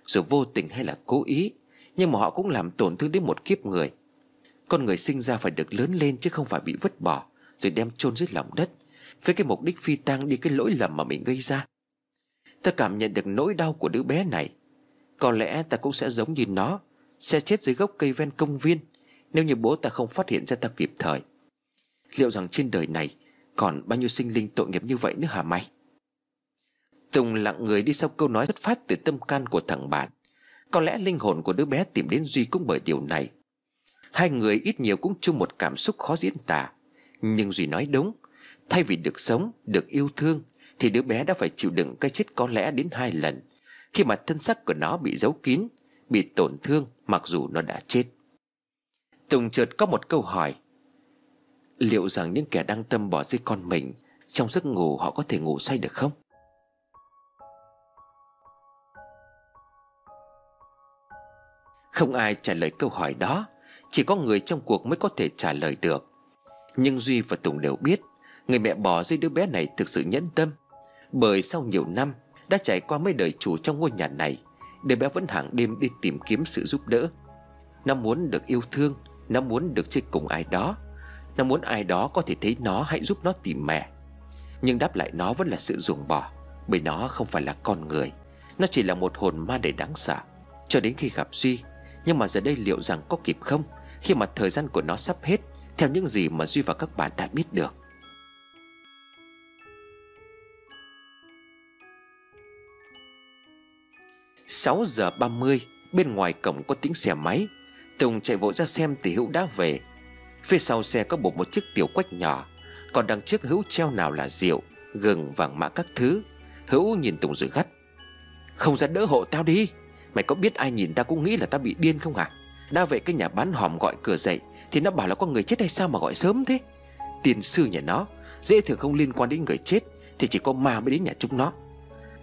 Dù vô tình hay là cố ý, Nhưng mà họ cũng làm tổn thương đến một kiếp người. Con người sinh ra phải được lớn lên Chứ không phải bị vứt bỏ Rồi đem chôn dưới lòng đất Với cái mục đích phi tang đi cái lỗi lầm mà mình gây ra. Ta cảm nhận được nỗi đau của đứa bé này. Có lẽ ta cũng sẽ giống như nó, Sẽ chết dưới gốc cây ven công viên Nếu như bố ta không phát hiện ra ta kịp thời. Liệu rằng trên đời này Còn bao nhiêu sinh linh tội nghiệp như vậy nữa hả mày? Tùng lặng người đi sau câu nói xuất phát từ tâm can của thằng bạn. Có lẽ linh hồn của đứa bé tìm đến Duy cũng bởi điều này. Hai người ít nhiều cũng chung một cảm xúc khó diễn tả. Nhưng Duy nói đúng Thay vì được sống, được yêu thương Thì đứa bé đã phải chịu đựng cái chết có lẽ đến hai lần khi mà thân xác của nó bị giấu kín Bị tổn thương mặc dù nó đã chết. Tùng chợt có một câu hỏi Liệu rằng những kẻ đang tâm bỏ rơi con mình, Trong giấc ngủ họ có thể ngủ say được không? Không ai trả lời câu hỏi đó, Chỉ có người trong cuộc mới có thể trả lời được. Nhưng Duy và Tùng đều biết, Người mẹ bỏ rơi đứa bé này thực sự nhẫn tâm, Bởi sau nhiều năm đã trải qua mấy đời chủ trong ngôi nhà này, đứa bé vẫn hàng đêm đi tìm kiếm sự giúp đỡ. Nó muốn được yêu thương, Nó muốn được chơi cùng ai đó. Nó muốn ai đó có thể thấy nó hãy giúp nó tìm mẹ. Nhưng đáp lại nó vẫn là sự ruồng bỏ, Bởi nó không phải là con người. Nó chỉ là một hồn ma đầy đáng sợ. Cho đến khi gặp Duy, Nhưng mà giờ đây liệu rằng có kịp không? Khi mà thời gian của nó sắp hết, Theo những gì mà Duy và các bạn đã biết được. Sáu giờ 30 Bên ngoài cổng có tiếng xe máy. Tùng chạy vội ra xem thì Hữu đã về. Phía sau xe có buộc một chiếc tiểu quách nhỏ. Còn đằng trước Hữu treo nào là rượu, Gừng vàng mã các thứ. Hữu nhìn Tùng rồi gắt. Không ra đỡ hộ tao đi. Mày có biết ai nhìn tao cũng nghĩ là tao bị điên không hả? Đa vậy cái nhà bán hòm gọi cửa dậy, Thì nó bảo là có người chết hay sao mà gọi sớm thế? Tiền sư nhà nó, Dễ thường không liên quan đến người chết, Thì chỉ có ma mới đến nhà chúng nó.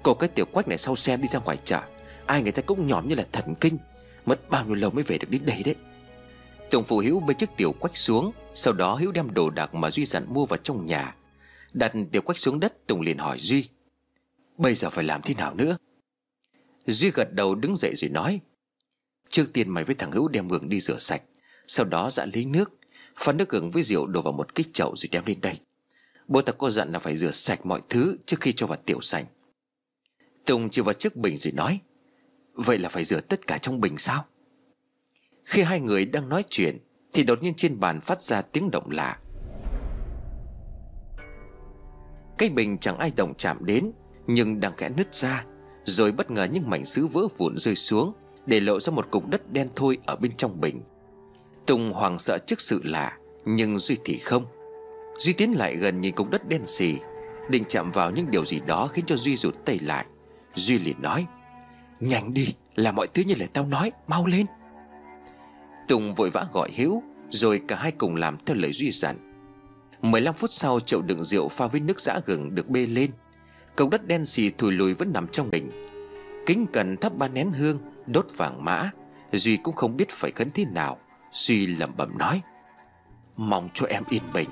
Cô cái tiểu quách này sau xe đi ra ngoài chợ, Ai người ta cũng nhòm như là thần kinh. Mất bao nhiêu lâu mới về được đến đây đấy? Tổng phụ Hiếu bê chiếc tiểu quách xuống, Sau đó Hiếu đem đồ đạc mà Duy dặn mua vào trong nhà. Đặt tiểu quách xuống đất, Tùng liền hỏi Duy, Bây giờ phải làm thế nào nữa? Duy gật đầu đứng dậy rồi nói, Trước tiên mày với thằng Hữu đem gừng đi rửa sạch, Sau đó dặn lấy nước, Pha nước gừng với rượu đổ vào một cái chậu rồi đem lên đây. Bố ta có dặn là phải rửa sạch mọi thứ Trước khi cho vào tiểu sành. Tùng chỉ vào chiếc bình rồi nói, Vậy là phải rửa tất cả trong bình sao? Khi hai người đang nói chuyện, Thì đột nhiên trên bàn phát ra tiếng động lạ. Cái bình chẳng ai động chạm đến, Nhưng đang khẽ nứt ra, Rồi bất ngờ những mảnh sứ vỡ vụn rơi xuống, Để lộ ra một cục đất đen thôi ở bên trong bình. Tùng hoàng sợ trước sự lạ, Nhưng Duy thì không. Duy tiến lại gần nhìn cục đất đen xì, Định chạm vào những điều gì đó khiến cho Duy rụt tay lại. Duy liền nói, Nhanh đi Là mọi thứ như lời tao nói, Mau lên. Tùng vội vã gọi Hiếu, Rồi cả hai cùng làm theo lời Duy dặn. 15 phút sau, chậu đựng rượu pha với nước giã gừng được bê lên. Cầu đất đen xì thùi lùi vẫn nằm trong mình. Kính cần thắp ba nén hương, Đốt vàng mã. Duy cũng không biết phải khấn thế nào Duy lẩm bẩm nói. Mong cho em yên bình,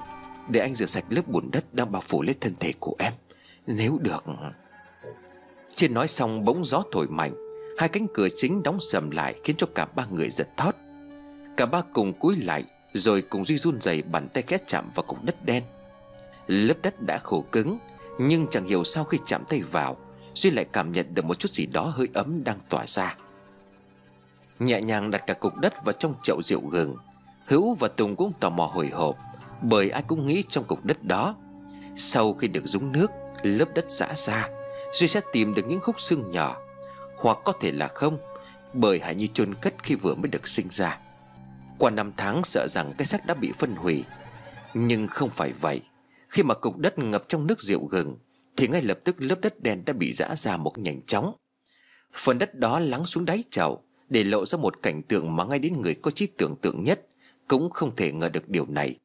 Để anh rửa sạch lớp bùn đất đang bao phủ lên thân thể của em. Nếu được. Trên nói xong, bỗng gió thổi mạnh. Hai cánh cửa chính đóng sầm lại, Khiến cho cả ba người giật thót. Cả ba cùng cúi lại, Rồi cùng Duy run rẩy bàn tay khét chạm vào cục đất đen. Lớp đất đã khô cứng, Nhưng chẳng hiểu sao khi chạm tay vào, Duy lại cảm nhận được một chút gì đó hơi ấm đang tỏa ra. Nhẹ nhàng đặt cả cục đất vào trong chậu rượu gừng. Hữu và Tùng cũng tò mò hồi hộp, Bởi ai cũng nghĩ trong cục đất đó. Sau khi được rúng nước, Lớp đất giã ra, Duy sẽ tìm được những khúc xương nhỏ. Hoặc có thể là không, Bởi Hải Nhi chôn cất khi vừa mới được sinh ra. Qua năm tháng sợ rằng cái xác đã bị phân hủy. Nhưng không phải vậy. Khi mà cục đất ngập trong nước rượu gừng, Thì ngay lập tức lớp đất đen đã bị giã ra một nhanh chóng. Phần đất đó lắng xuống đáy chậu, Để lộ ra một cảnh tượng mà ngay đến người có trí tưởng tượng nhất, Cũng không thể ngờ được điều này.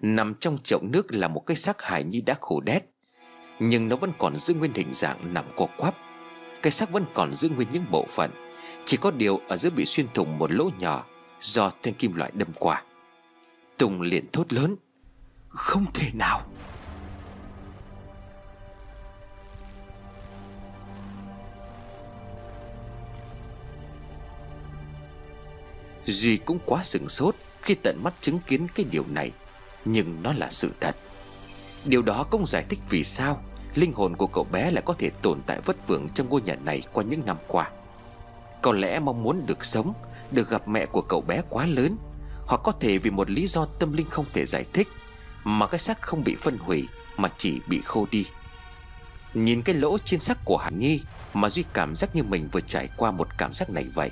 Nằm trong chậu nước là một cái xác hải nhi đã khổ đét, Nhưng nó vẫn còn giữ nguyên hình dạng nằm co quắp. Cái xác vẫn còn giữ nguyên những bộ phận, Chỉ có điều ở giữa bị xuyên thủng một lỗ nhỏ. Do thanh kim loại đâm qua Tùng liền thốt lớn, Không thể nào. Duy cũng quá sừng sốt Khi tận mắt chứng kiến cái điều này, Nhưng nó là sự thật. Điều đó cũng giải thích vì sao Linh hồn của cậu bé lại có thể tồn tại vất vưởng trong ngôi nhà này qua những năm qua. Có lẽ mong muốn được sống được gặp mẹ của cậu bé quá lớn, Hoặc có thể vì một lý do tâm linh không thể giải thích, Mà cái xác không bị phân hủy, Mà chỉ bị khô đi. Nhìn cái lỗ trên xác của Hàn Nhi Mà Duy cảm giác như mình vừa trải qua một cảm giác này vậy.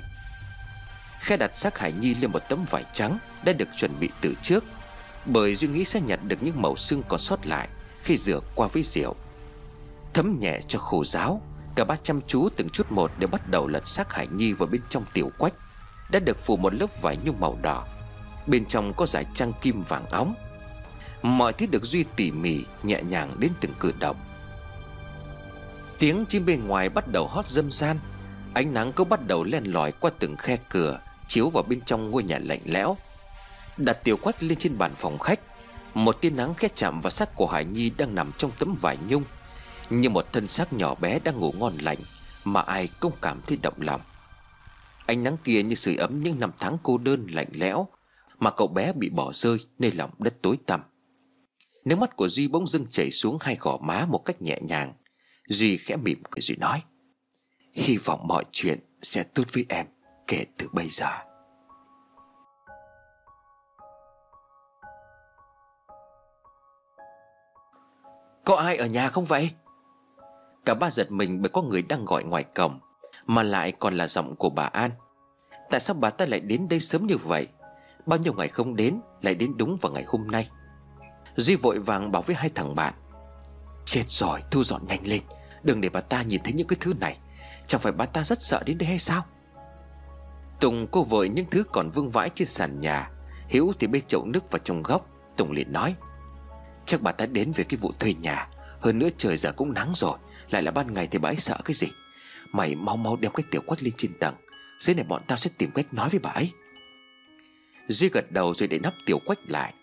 Khe đặt xác Hải Nhi lên một tấm vải trắng Đã được chuẩn bị từ trước, Bởi Duy nghĩ sẽ nhặt được những màu xương còn sót lại Khi rửa qua với rượu. Thấm nhẹ cho khô giáo Cả ba chăm chú từng chút một đều bắt đầu lật xác Hải Nhi vào bên trong tiểu quách. Đã được phủ một lớp vải nhung màu đỏ. Bên trong có dải trăng kim vàng óng. Mọi thứ được Duy tỉ mỉ, Nhẹ nhàng đến từng cử động. Tiếng chim bên ngoài bắt đầu hót dâm gian. Ánh nắng cũng bắt đầu len lỏi qua từng khe cửa, Chiếu vào bên trong ngôi nhà lạnh lẽo. Đặt tiểu quách lên trên bàn phòng khách. Một tia nắng khét chạm vào xác của Hải Nhi đang nằm trong tấm vải nhung, Như một thân xác nhỏ bé đang ngủ ngon lành Mà ai cũng cảm thấy động lòng. Ánh nắng kia như sưởi ấm những năm tháng cô đơn, lạnh lẽo, Mà cậu bé bị bỏ rơi nơi lòng đất tối tăm. Nước mắt của Duy bỗng dưng chảy xuống hai gò má một cách nhẹ nhàng. Duy khẽ mỉm cười Duy nói, Hy vọng mọi chuyện sẽ tốt với em kể từ bây giờ. Có ai ở nhà không vậy? Cả ba giật mình bởi có người đang gọi ngoài cổng. Mà lại còn là giọng của bà An. Tại sao bà ta lại đến đây sớm như vậy? Bao nhiêu ngày không đến, Lại đến đúng vào ngày hôm nay. Duy vội vàng bảo với hai thằng bạn, Chết rồi, thu dọn nhanh lên. Đừng để bà ta nhìn thấy những cái thứ này. Chẳng phải bà ta rất sợ đến đây hay sao? Tùng cô vội những thứ còn vương vãi trên sàn nhà. Hiếu thì bê chậu nước vào trong góc. Tùng liền nói, Chắc bà ta đến về cái vụ thuê nhà. Hơn nữa trời giờ cũng nắng rồi, Lại là ban ngày thì bà ấy sợ cái gì? Mày mau mau đem cái tiểu quách lên trên tầng. Dưới này bọn tao sẽ tìm cách nói với bà ấy. Duy gật đầu rồi để nắp tiểu quách lại.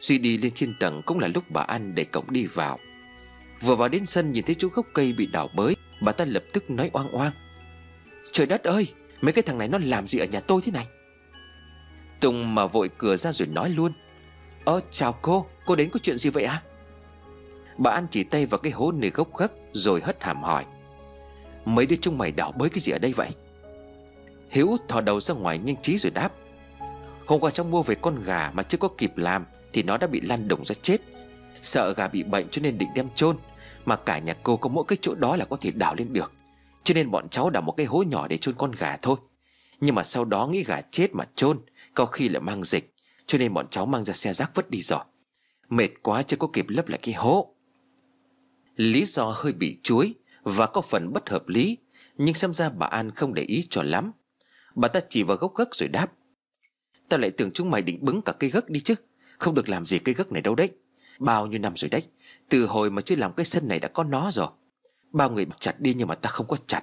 Duy đi lên trên tầng cũng là lúc bà An để cổng đi vào. Vừa vào đến sân nhìn thấy chỗ gốc cây bị đào bới, Bà ta lập tức nói oang oang. Trời đất ơi, Mấy cái thằng này nó làm gì ở nhà tôi thế này? Tùng mà vội cửa ra rồi nói luôn. Ơ, chào cô Cô đến có chuyện gì vậy à Bà An chỉ tay vào cái hố nơi gốc gấc Rồi hất hàm hỏi. Mấy đứa chúng mày đào bới cái gì ở đây vậy? Hiếu thò đầu ra ngoài nhanh trí rồi đáp. Hôm qua cháu mua về con gà mà chưa có kịp làm Thì nó đã bị lăn đụng ra chết. Sợ gà bị bệnh cho nên định đem chôn, Mà cả nhà cô có mỗi cái chỗ đó là có thể đào lên được. Cho nên bọn cháu đào một cái hố nhỏ để chôn con gà thôi. Nhưng mà sau đó nghĩ gà chết mà chôn, Có khi lại mang dịch, Cho nên bọn cháu mang ra xe rác vứt đi rồi Mệt quá chưa có kịp lấp lại cái hố. Lý do hơi bị chuối và có phần bất hợp lý, Nhưng xem ra bà An không để ý cho lắm. Bà ta chỉ vào gốc gấc rồi đáp, Tao lại tưởng chúng mày định bứng cả cây gấc đi chứ, Không được làm gì cây gấc này đâu đấy. Bao nhiêu năm rồi đấy, Từ hồi mà chưa làm cái sân này đã có nó rồi. Bao người chặt đi nhưng mà ta không có chặt.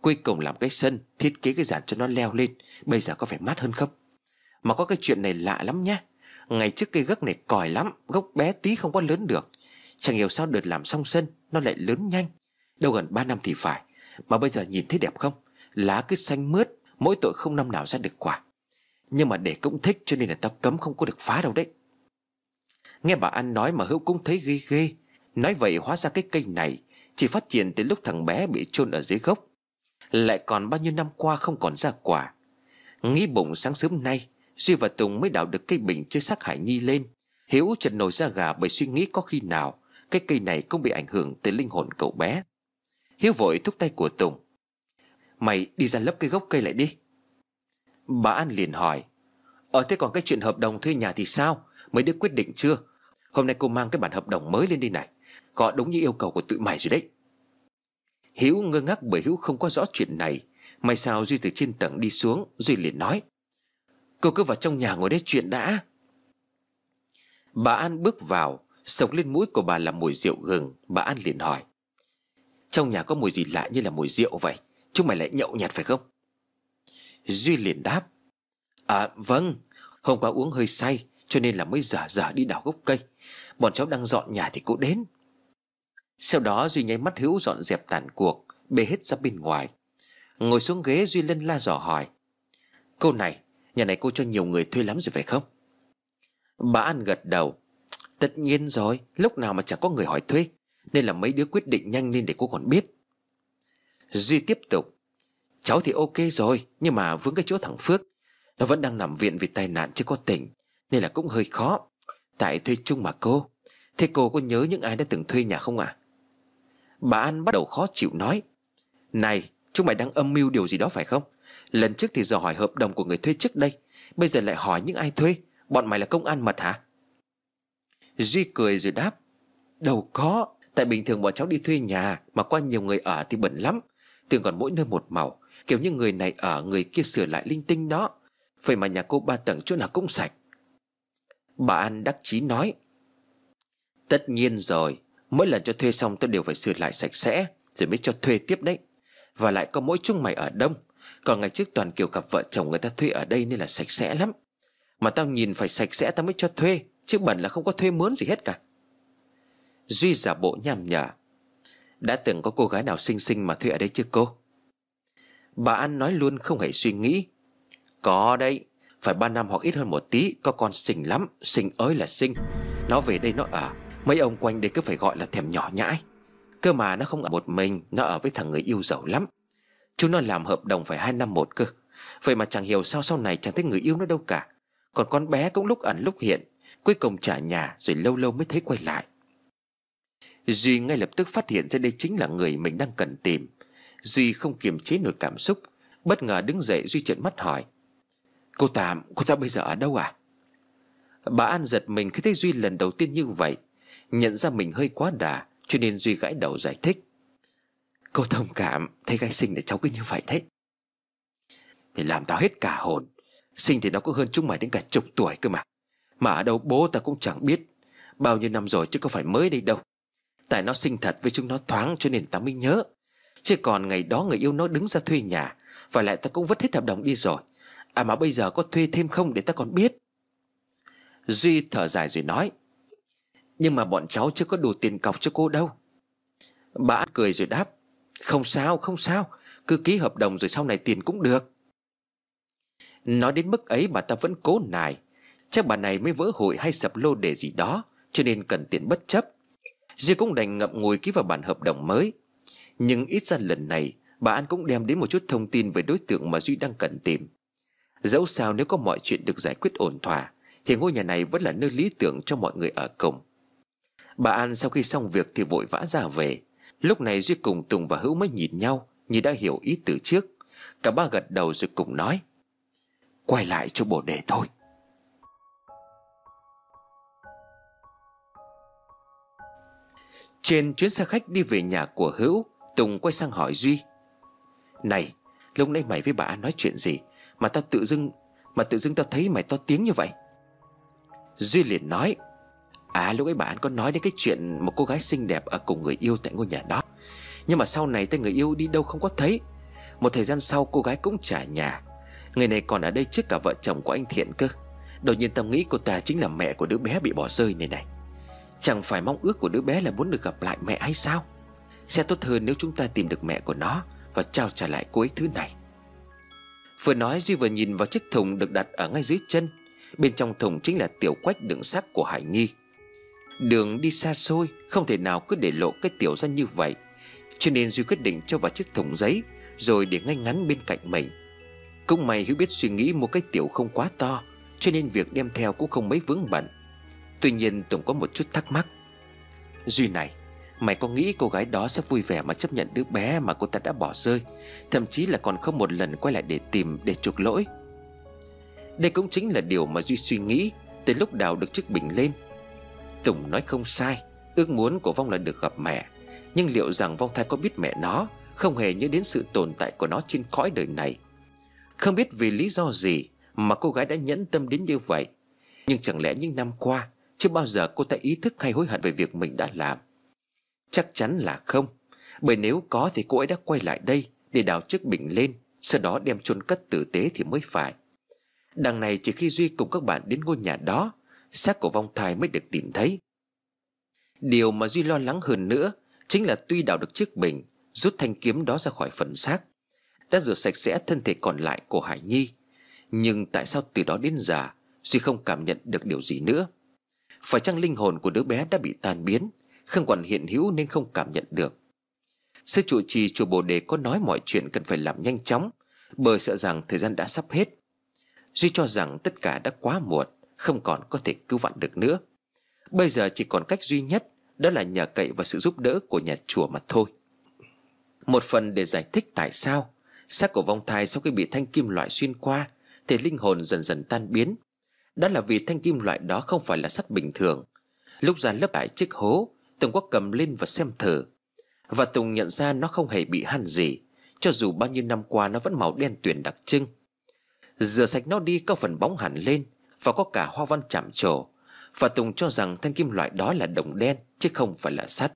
Cuối cùng làm cái sân, Thiết kế cái giàn cho nó leo lên, Bây giờ có phải mát hơn không? Mà có cái chuyện này lạ lắm nhá. Ngày trước cây gấc này còi lắm, Gốc bé tí không có lớn được. Chẳng hiểu sao đợt làm xong sân, Nó lại lớn nhanh. Đâu gần 3 năm thì phải. Mà bây giờ nhìn thấy đẹp không? Lá cứ xanh mướt, Mỗi tội không năm nào ra được quả. Nhưng mà để cũng thích, cho nên là tao cấm không có được phá đâu đấy. Nghe bà An nói mà Hữu cũng thấy ghê ghê. Nói vậy hóa ra cái cây này Chỉ phát triển từ lúc thằng bé bị chôn ở dưới gốc. Lại còn bao nhiêu năm qua không còn ra quả. Nghĩ bụng sáng sớm nay, Duy và Tùng mới đào được cây bình chơi xác Hải Nhi lên. Hiếu trần nổi ra gà bởi suy nghĩ có khi nào Cái cây này cũng bị ảnh hưởng tới linh hồn cậu bé. Hiếu vội thúc tay của Tùng. Mày đi ra lấp cái gốc cây lại đi. Bà An liền hỏi Ờ thế còn cái chuyện hợp đồng thuê nhà thì sao? Mấy đứa quyết định chưa? Hôm nay cô mang cái bản hợp đồng mới lên đi này. Có đúng như yêu cầu của tự mày rồi đấy. Hiếu ngơ ngác bởi Hiếu không có rõ chuyện này. May sao Duy từ trên tầng đi xuống, Duy liền nói. Cô cứ vào trong nhà ngồi đấy chuyện đã. Bà An bước vào, Sộc lên mũi của bà là mùi rượu gừng. Bà An liền hỏi trong nhà có mùi gì lạ như là mùi rượu vậy? Chúng mày lại nhậu nhạt phải không? Duy liền đáp À vâng Hôm qua uống hơi say, Cho nên là mới dở dở đi đào gốc cây. Bọn cháu đang dọn nhà thì cô đến. Sau đó Duy nháy mắt hữu dọn dẹp tàn cuộc, Bê hết ra bên ngoài. Ngồi xuống ghế, Duy lân la dò hỏi, Cô này, Nhà này cô cho nhiều người thuê lắm rồi phải không? Bà An gật đầu, Tất nhiên rồi, Lúc nào mà chẳng có người hỏi thuê. Nên là mấy đứa quyết định nhanh lên để cô còn biết. Duy tiếp tục. Cháu thì ok rồi, Nhưng mà vướng cái chỗ thằng Phước. Nó vẫn đang nằm viện vì tai nạn chứ có tỉnh, Nên là cũng hơi khó. Tại thuê chung mà cô. Thế cô có nhớ những ai đã từng thuê nhà không ạ? À? Bà An bắt đầu khó chịu nói. Này, chúng mày đang âm mưu điều gì đó phải không? Lần trước thì dò hỏi hợp đồng của người thuê trước đây, Bây giờ lại hỏi những ai thuê? Bọn mày là công an mật hả? Duy cười rồi đáp. Đâu có. Tại bình thường bọn cháu đi thuê nhà, Mà qua nhiều người ở thì bẩn lắm. Tường còn mỗi nơi một màu, Kiểu như người này ở, người kia sửa lại linh tinh đó. Vậy mà nhà cô ba tầng chỗ nào cũng sạch. Bà An đắc chí nói, Tất nhiên rồi, Mỗi lần cho thuê xong tôi đều phải sửa lại sạch sẽ, Rồi mới cho thuê tiếp đấy. Và lại có mỗi chúng mày ở đông, Còn ngày trước toàn kiểu cặp vợ chồng người ta thuê ở đây Nên là sạch sẽ lắm. Mà tao nhìn phải sạch sẽ tao mới cho thuê, Chứ bẩn là không có thuê mướn gì hết cả. Duy giả bộ nhằm nhở. Đã từng có cô gái nào xinh xinh mà thuê ở đây chưa cô? Bà An nói luôn không hề suy nghĩ. Có đấy, Phải ba năm hoặc ít hơn một tí, Có con xinh lắm, Xinh ơi là xinh. Nó về đây nó ở, Mấy ông quanh đây cứ phải gọi là thèm nhỏ nhãi. Cơ mà nó không ở một mình, Nó ở với thằng người yêu giàu lắm. Chúng nó làm hợp đồng phải hai năm một cơ. Vậy mà chẳng hiểu sao sau này chẳng thấy người yêu nó đâu cả. Còn con bé cũng lúc ẩn lúc hiện, Cuối cùng trả nhà rồi lâu lâu mới thấy quay lại. Duy ngay lập tức phát hiện ra đây chính là người mình đang cần tìm. Duy không kiềm chế nổi cảm xúc Bất ngờ đứng dậy Duy trợn mắt hỏi. Cô Tạm, cô ta bây giờ ở đâu à? Bà An giật mình khi thấy Duy lần đầu tiên như vậy. Nhận ra mình hơi quá đà Cho nên Duy gãi đầu giải thích. Cô thông cảm Thấy gái sinh để cháu cứ như vậy đấy. Mày làm tao hết cả hồn. Sinh thì nó có hơn chúng mày đến cả chục tuổi cơ mà. Mà ở đâu bố ta cũng chẳng biết. Bao nhiêu năm rồi chứ có phải mới đây đâu. Tại nó sinh thật với chúng nó thoáng cho nên ta mới nhớ. Chứ còn ngày đó người yêu nó đứng ra thuê nhà, Và lại ta cũng vứt hết hợp đồng đi rồi. À mà bây giờ có thuê thêm không để ta còn biết? Duy thở dài rồi nói, Nhưng mà bọn cháu chưa có đủ tiền cọc cho cô đâu. Bà cười rồi đáp, Không sao không sao, Cứ ký hợp đồng rồi sau này tiền cũng được. Nói đến mức ấy bà ta vẫn cố nài, Chắc bà này mới vỡ hội hay sập lô để gì đó, Cho nên cần tiền bất chấp. Duy cũng đành ngậm ngùi ký vào bản hợp đồng mới. Nhưng ít ra lần này, Bà An cũng đem đến một chút thông tin về đối tượng mà Duy đang cần tìm. Dẫu sao nếu có mọi chuyện được giải quyết ổn thỏa, Thì ngôi nhà này vẫn là nơi lý tưởng cho mọi người ở cùng. Bà An sau khi xong việc thì vội vã ra về. Lúc này Duy cùng Tùng và Hữu mới nhìn nhau, Như đã hiểu ý từ trước. Cả ba gật đầu rồi cùng nói, Quay lại cho bồ đề thôi. Trên chuyến xe khách đi về nhà của Hữu, Tùng quay sang hỏi Duy. Này, Lúc nãy mày với bà An nói chuyện gì Mà tao tự dưng, Mà tự dưng tao thấy mày to tiếng như vậy? Duy liền nói À lúc ấy bà An có nói đến cái chuyện Một cô gái xinh đẹp ở cùng người yêu tại ngôi nhà đó. Nhưng mà sau này tên người yêu đi đâu không có thấy. Một thời gian sau, cô gái cũng trả nhà. Người này còn ở đây trước cả vợ chồng của anh Thiện cơ. Đột nhiên tao nghĩ cô ta chính là mẹ của đứa bé bị bỏ rơi này này. Chẳng phải mong ước của đứa bé là muốn được gặp lại mẹ hay sao? Sẽ tốt hơn nếu chúng ta tìm được mẹ của nó Và trao trả lại cô ấy thứ này. Vừa nói, Duy vừa nhìn vào chiếc thùng được đặt ở ngay dưới chân. Bên trong thùng chính là tiểu quách đựng xác của Hải Nhi. Đường đi xa xôi, Không thể nào cứ để lộ cái tiểu ra như vậy. Cho nên Duy quyết định cho vào chiếc thùng giấy, Rồi để ngay ngắn bên cạnh mình. Cũng may Hiếu biết suy nghĩ một cái tiểu không quá to, Cho nên việc đem theo cũng không mấy vướng bận. Tuy nhiên Tùng có một chút thắc mắc. Duy này, Mày có nghĩ cô gái đó sẽ vui vẻ mà chấp nhận đứa bé mà cô ta đã bỏ rơi, Thậm chí là còn không một lần quay lại để tìm, để chuộc lỗi? Đây cũng chính là điều mà Duy suy nghĩ Từ lúc đào được chiếc bình lên. Tùng nói không sai, Ước muốn của Vong là được gặp mẹ, Nhưng liệu rằng Vong Thai có biết mẹ nó Không hề nhớ đến sự tồn tại của nó trên cõi đời này? Không biết vì lý do gì Mà cô gái đã nhẫn tâm đến như vậy, Nhưng chẳng lẽ những năm qua chưa bao giờ cô ta ý thức hay hối hận về việc mình đã làm. Chắc chắn là không, Bởi nếu có thì cô ấy đã quay lại đây Để đào chiếc bình lên, Sau đó đem chôn cất tử tế thì mới phải. Đằng này chỉ khi Duy cùng các bạn đến ngôi nhà đó, xác của vong thai mới được tìm thấy. Điều mà Duy lo lắng hơn nữa Chính là tuy đào được chiếc bình, Rút thanh kiếm đó ra khỏi phần xác, Đã rửa sạch sẽ thân thể còn lại của Hải Nhi, Nhưng tại sao từ đó đến giờ Duy không cảm nhận được điều gì nữa? Phải chăng linh hồn của đứa bé đã bị tan biến? Không còn hiện hữu nên không cảm nhận được. Sư trụ trì, chùa Bồ Đề có nói mọi chuyện cần phải làm nhanh chóng, Bởi sợ rằng thời gian đã sắp hết. Duy cho rằng tất cả đã quá muộn, không còn có thể cứu vãn được nữa. Bây giờ chỉ còn cách duy nhất, Đó là nhờ cậy vào sự giúp đỡ của nhà chùa mà thôi. Một phần để giải thích tại sao, Xác của vong thai sau khi bị thanh kim loại xuyên qua, Thì linh hồn dần dần tan biến. Đó là vì thanh kim loại đó không phải là sắt bình thường. Lúc ra lớp lại chiếc hố Tùng có cầm lên và xem thử. Và Tùng nhận ra nó không hề bị hăn gì, Cho dù bao nhiêu năm qua nó vẫn màu đen tuyền đặc trưng. Rửa sạch nó đi có phần bóng hẳn lên và có cả hoa văn chạm trổ. Và Tùng cho rằng thanh kim loại đó là đồng đen, Chứ không phải là sắt.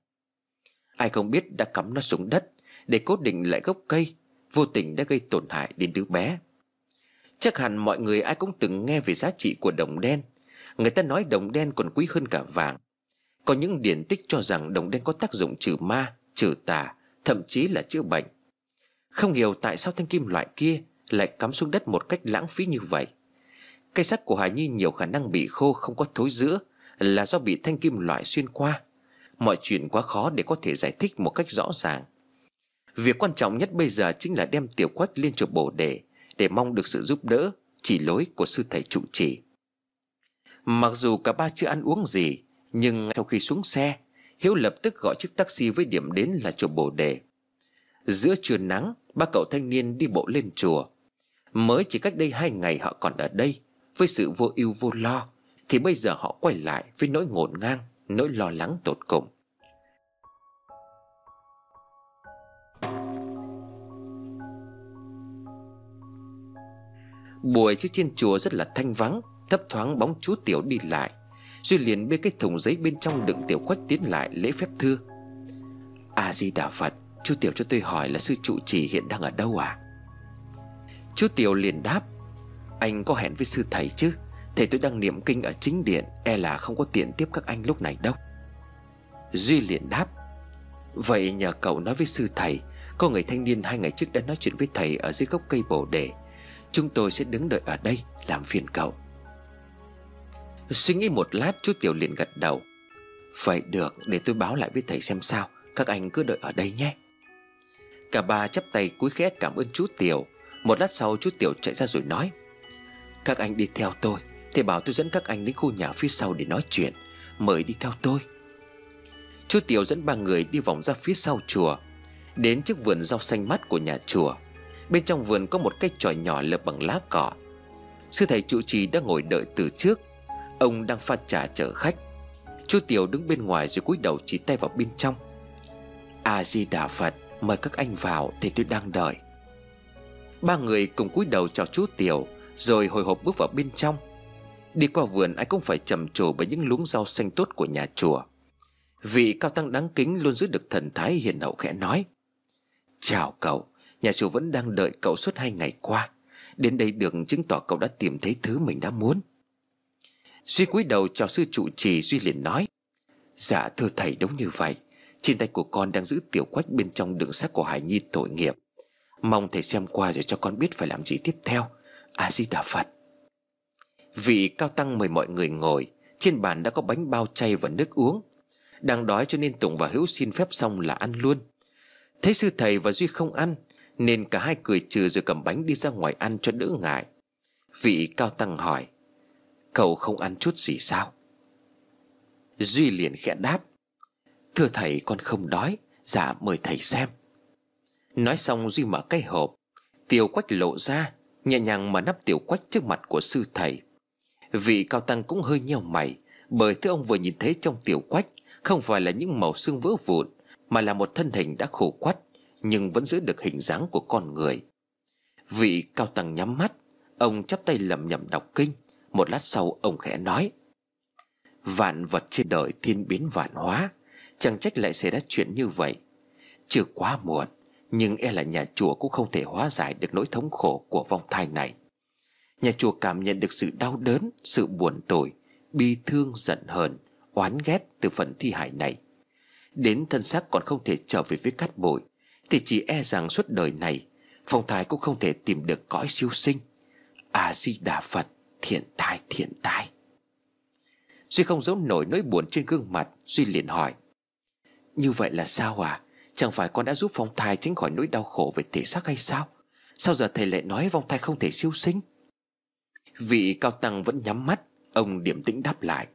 Ai không biết đã cắm nó xuống đất Để cố định lại gốc cây, Vô tình đã gây tổn hại đến đứa bé. Chắc hẳn mọi người ai cũng từng nghe về giá trị của đồng đen. Người ta nói đồng đen còn quý hơn cả vàng. Có những điển tích cho rằng đồng đen có tác dụng trừ ma, trừ tà Thậm chí là chữa bệnh. Không hiểu tại sao thanh kim loại kia Lại cắm xuống đất một cách lãng phí như vậy. Cây sắt của Hải Nhi nhiều khả năng bị khô không có thối giữa Là do bị thanh kim loại xuyên qua. Mọi chuyện quá khó để có thể giải thích một cách rõ ràng. Việc quan trọng nhất bây giờ chính là đem tiểu quách lên chùa bồ đề. Để mong được sự giúp đỡ, Chỉ lối của sư thầy trụ trì. Mặc dù cả ba chưa ăn uống gì, Nhưng sau khi xuống xe, Hiếu lập tức gọi chiếc taxi với điểm đến là chùa Bồ Đề. Giữa trưa nắng, Ba cậu thanh niên đi bộ lên chùa. Mới chỉ cách đây hai ngày họ còn ở đây, với sự vô ưu vô lo, Thì bây giờ họ quay lại với nỗi ngổn ngang, Nỗi lo lắng tột cùng. Buổi trước trên chùa rất là thanh vắng, Thấp thoáng bóng chú Tiểu đi lại. Duy liền bê cái thùng giấy bên trong đựng Tiểu Quách tiến lại lễ phép thưa. A-di-đà Phật, Chú Tiểu cho tôi hỏi là sư trụ trì hiện đang ở đâu à Chú Tiểu liền đáp, anh có hẹn với sư thầy chứ? Thầy tôi đang niệm kinh ở chính điện E là không có tiện tiếp các anh lúc này đâu. Duy liền đáp, Vậy nhờ cậu nói với sư thầy, Có người thanh niên hai ngày trước đã nói chuyện với thầy Ở dưới gốc cây bồ đề. Chúng tôi sẽ đứng đợi ở đây Làm phiền cậu. Suy nghĩ một lát, chú Tiểu liền gật đầu. Vậy được, để tôi báo lại với thầy xem sao. Các anh cứ đợi ở đây nhé. Cả ba chắp tay cúi khẽ cảm ơn chú Tiểu. Một lát sau, chú Tiểu chạy ra rồi nói, các anh đi theo tôi. Thầy bảo tôi dẫn các anh đến khu nhà phía sau để nói chuyện. Mời đi theo tôi. Chú Tiểu dẫn ba người đi vòng ra phía sau chùa, Đến trước vườn rau xanh mát của nhà chùa. Bên trong vườn có một cái tròi nhỏ lợp bằng lá cỏ Sư thầy trụ trì đã ngồi đợi từ trước. Ông đang pha trà chở khách. Chú Tiểu đứng bên ngoài rồi cúi đầu chỉ tay vào bên trong. A-di-đà Phật, Mời các anh vào thì tôi đang đợi. Ba người cùng cúi đầu chào chú Tiểu, rồi hồi hộp bước vào bên trong. Đi qua vườn ai cũng phải trầm trồ bởi những luống rau xanh tốt của nhà chùa. Vị cao tăng đáng kính luôn giữ được thần thái hiền hậu khẽ nói, Chào cậu. Nhà chùa vẫn đang đợi cậu suốt hai ngày qua. Đến đây được chứng tỏ cậu đã tìm thấy thứ mình đã muốn. Duy cúi đầu chào sư trụ trì, Duy liền nói Dạ thưa thầy, đúng như vậy. Trên tay của con đang giữ tiểu quách bên trong đường xác của Hải Nhi tội nghiệp. Mong thầy xem qua rồi cho con biết phải làm gì tiếp theo. A Di Đà Phật Vị cao tăng mời mọi người ngồi. Trên bàn đã có bánh bao chay và nước uống. Đang đói cho nên Tùng và Hữu xin phép xong là ăn luôn. Thấy sư thầy và Duy không ăn nên cả hai cười trừ rồi cầm bánh đi ra ngoài ăn cho đỡ ngại. Vị cao tăng hỏi, Cậu không ăn chút gì sao? Duy liền khẽ đáp, Thưa thầy, con không đói Dạ mời thầy xem. Nói xong Duy mở cái hộp, Tiểu quách lộ ra, Nhẹ nhàng mở nắp tiểu quách trước mặt của sư thầy. Vị cao tăng cũng hơi nheo mày, Bởi thứ ông vừa nhìn thấy trong tiểu quách Không phải là những màu xương vỡ vụn, Mà là một thân hình đã khổ quắt. Nhưng vẫn giữ được hình dáng của con người. Vị cao tăng nhắm mắt, Ông chắp tay lẩm nhẩm đọc kinh. Một lát sau, ông khẽ nói, Vạn vật trên đời thiên biến vạn hóa, Chẳng trách lại xảy ra chuyện như vậy. Chưa quá muộn, Nhưng e là nhà chùa cũng không thể hóa giải được nỗi thống khổ của vong thai này. Nhà chùa cảm nhận được sự đau đớn, Sự buồn tủi Bi thương giận hờn, Oán ghét từ phần thi hài này. Đến thân xác còn không thể trở về với cát bụi thì chỉ e rằng suốt đời này, Phong thái cũng không thể tìm được cõi siêu sinh. A-di-đà Phật, Thiện tai thiện tai Duy không giấu nổi nỗi buồn trên gương mặt, Duy liền hỏi, Như vậy là sao à? Chẳng phải con đã giúp phong thai tránh khỏi nỗi đau khổ về thể xác hay sao? Sao giờ thầy lại nói vong thai không thể siêu sinh? Vị cao tăng vẫn nhắm mắt, Ông điểm tĩnh đáp lại,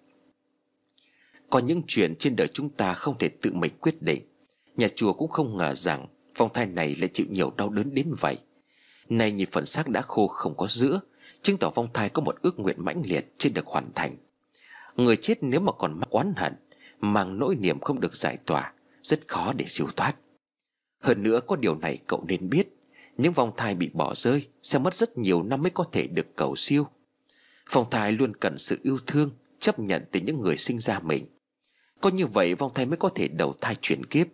Có những chuyện trên đời chúng ta không thể tự mình quyết định. Nhà chùa cũng không ngờ rằng Phong thai này lại chịu nhiều đau đớn đến vậy. Nay nhìn phần xác đã khô không có giữa, Chứng tỏ vong thai có một ước nguyện mãnh liệt Chưa được hoàn thành. Người chết nếu mà còn mắc oán hận, Mang nỗi niềm không được giải tỏa, Rất khó để siêu thoát. Hơn nữa có điều này cậu nên biết, Những vong thai bị bỏ rơi Sẽ mất rất nhiều năm mới có thể được cầu siêu. Vong thai luôn cần sự yêu thương, Chấp nhận từ những người sinh ra mình. Có như vậy vong thai mới có thể đầu thai chuyển kiếp.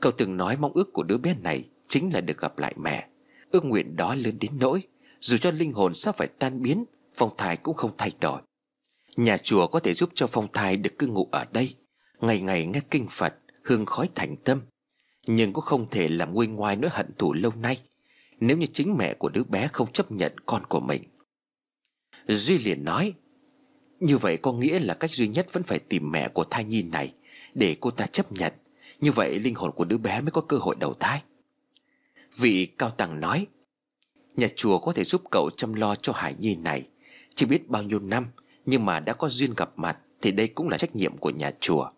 Cậu từng nói mong ước của đứa bé này Chính là được gặp lại mẹ. Ước nguyện đó lớn đến nỗi, Dù cho linh hồn sắp phải tan biến, phong thai cũng không thay đổi. Nhà chùa có thể giúp cho phong thai được cư ngụ ở đây. Ngày ngày nghe kinh Phật, Hương khói thành tâm. Nhưng cũng không thể làm nguôi ngoai nỗi hận thù lâu nay, Nếu như chính mẹ của đứa bé không chấp nhận con của mình. Duy liền nói, Như vậy có nghĩa là cách duy nhất vẫn phải tìm mẹ của thai nhi này Để cô ta chấp nhận. Như vậy linh hồn của đứa bé mới có cơ hội đầu thai. Vị cao tăng nói, Nhà chùa có thể giúp cậu chăm lo cho Hải Nhi này. Chỉ biết bao nhiêu năm, nhưng mà đã có duyên gặp mặt, Thì đây cũng là trách nhiệm của nhà chùa.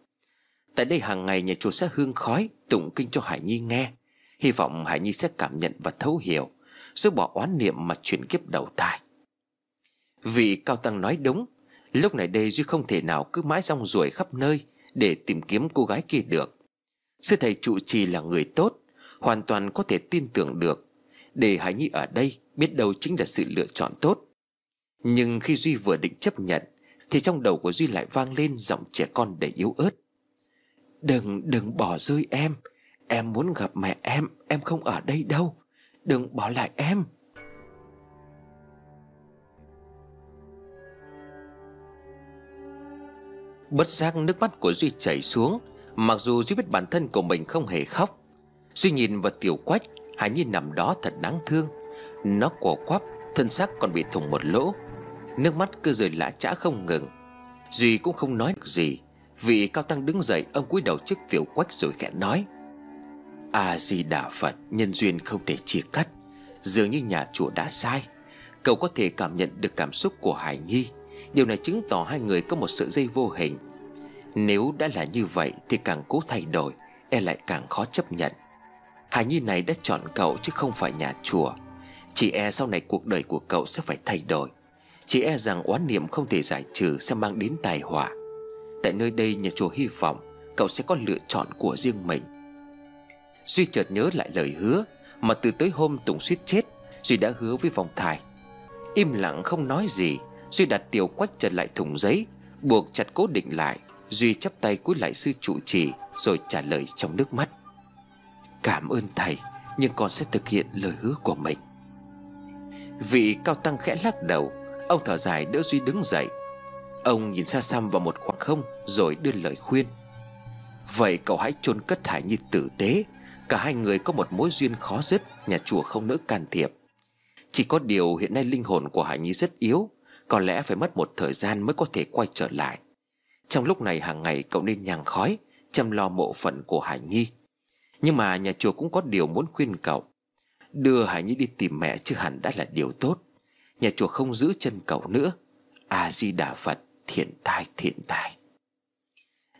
Tại đây hàng ngày nhà chùa sẽ hương khói, Tụng kinh cho Hải Nhi nghe. Hy vọng Hải Nhi sẽ cảm nhận và thấu hiểu Giúp bỏ oán niệm mà chuyển kiếp đầu thai. Vị Cao Tăng nói đúng, Lúc này đây Duy không thể nào cứ mãi rong ruổi khắp nơi Để tìm kiếm cô gái kia được. Sư thầy trụ trì là người tốt Hoàn toàn có thể tin tưởng được. Để Hải Nhi ở đây Biết đâu chính là sự lựa chọn tốt. Nhưng khi Duy vừa định chấp nhận Thì trong đầu của Duy lại vang lên giọng trẻ con đầy yếu ớt. Đừng, đừng bỏ rơi em. Em muốn gặp mẹ em Em không ở đây đâu. Đừng bỏ lại em. Bất giác nước mắt của Duy chảy xuống Mặc dù Duy biết bản thân của mình không hề khóc Duy nhìn vào tiểu quách Hải Nhi nằm đó thật đáng thương. Nó cổ quắp, Thân xác còn bị thủng một lỗ. Nước mắt cứ rơi lã chã không ngừng. Duy cũng không nói được gì. Vị cao tăng đứng dậy, Ông cúi đầu trước tiểu quách rồi khẽ nói, A-di-đà Phật, Nhân duyên không thể chia cắt. Dường như nhà chùa đã sai. Cậu có thể cảm nhận được cảm xúc của Hải Nhi. Điều này chứng tỏ hai người có một sợi dây vô hình. Nếu đã là như vậy Thì càng cố thay đổi E lại càng khó chấp nhận. Hải Nhi này đã chọn cậu chứ không phải nhà chùa. Chị e sau này cuộc đời của cậu sẽ phải thay đổi. Chị e rằng oán niệm không thể giải trừ Sẽ mang đến tai họa. Tại nơi đây nhà chùa hy vọng Cậu sẽ có lựa chọn của riêng mình. Duy chợt nhớ lại lời hứa Mà từ tới hôm Tùng suýt chết, Duy đã hứa với vòng thải Im lặng không nói gì, Duy đặt tiểu quách trở lại thùng giấy, Buộc chặt cố định lại. Duy chắp tay cúi lại sư trụ trì, Rồi trả lời trong nước mắt. Cảm ơn thầy, Nhưng con sẽ thực hiện lời hứa của mình. Vị cao tăng khẽ lắc đầu, Ông thở dài đỡ Duy đứng dậy. Ông nhìn xa xăm vào một khoảng không, Rồi đưa lời khuyên. Vậy cậu hãy chôn cất Hải Nhi tử tế. Cả hai người có một mối duyên khó dứt, Nhà chùa không nỡ can thiệp. Chỉ có điều hiện nay linh hồn của Hải Nhi rất yếu, Có lẽ phải mất một thời gian mới có thể quay trở lại. Trong lúc này hàng ngày cậu nên nhàng khói, Chăm lo mộ phận của Hải Nhi. Nhưng mà nhà chùa cũng có điều muốn khuyên cậu. Đưa Hải Nhi đi tìm mẹ chứ hẳn đã là điều tốt. Nhà chùa không giữ chân cậu nữa. A-di-đà Phật thiện tai thiện tai.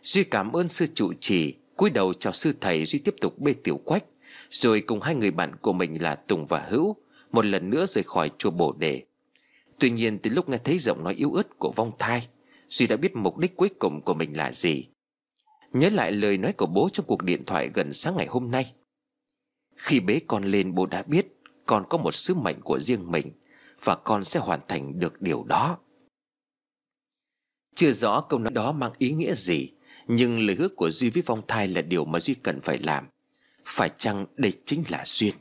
Duy cảm ơn sư trụ trì, cúi đầu chào sư thầy Duy tiếp tục bê tiểu quách. Rồi cùng hai người bạn của mình là Tùng và Hữu, Một lần nữa rời khỏi chùa Bồ Đề. Tuy nhiên, từ lúc nghe thấy giọng nói yếu ớt của vong thai Duy đã biết mục đích cuối cùng của mình là gì. Nhớ lại lời nói của bố trong cuộc điện thoại gần sáng ngày hôm nay. Khi bế con lên, bố đã biết Con có một sứ mệnh của riêng mình Và con sẽ hoàn thành được điều đó. Chưa rõ câu nói đó mang ý nghĩa gì, Nhưng lời hứa của Duy với phong thai là điều mà Duy cần phải làm. Phải chăng đây chính là duyên?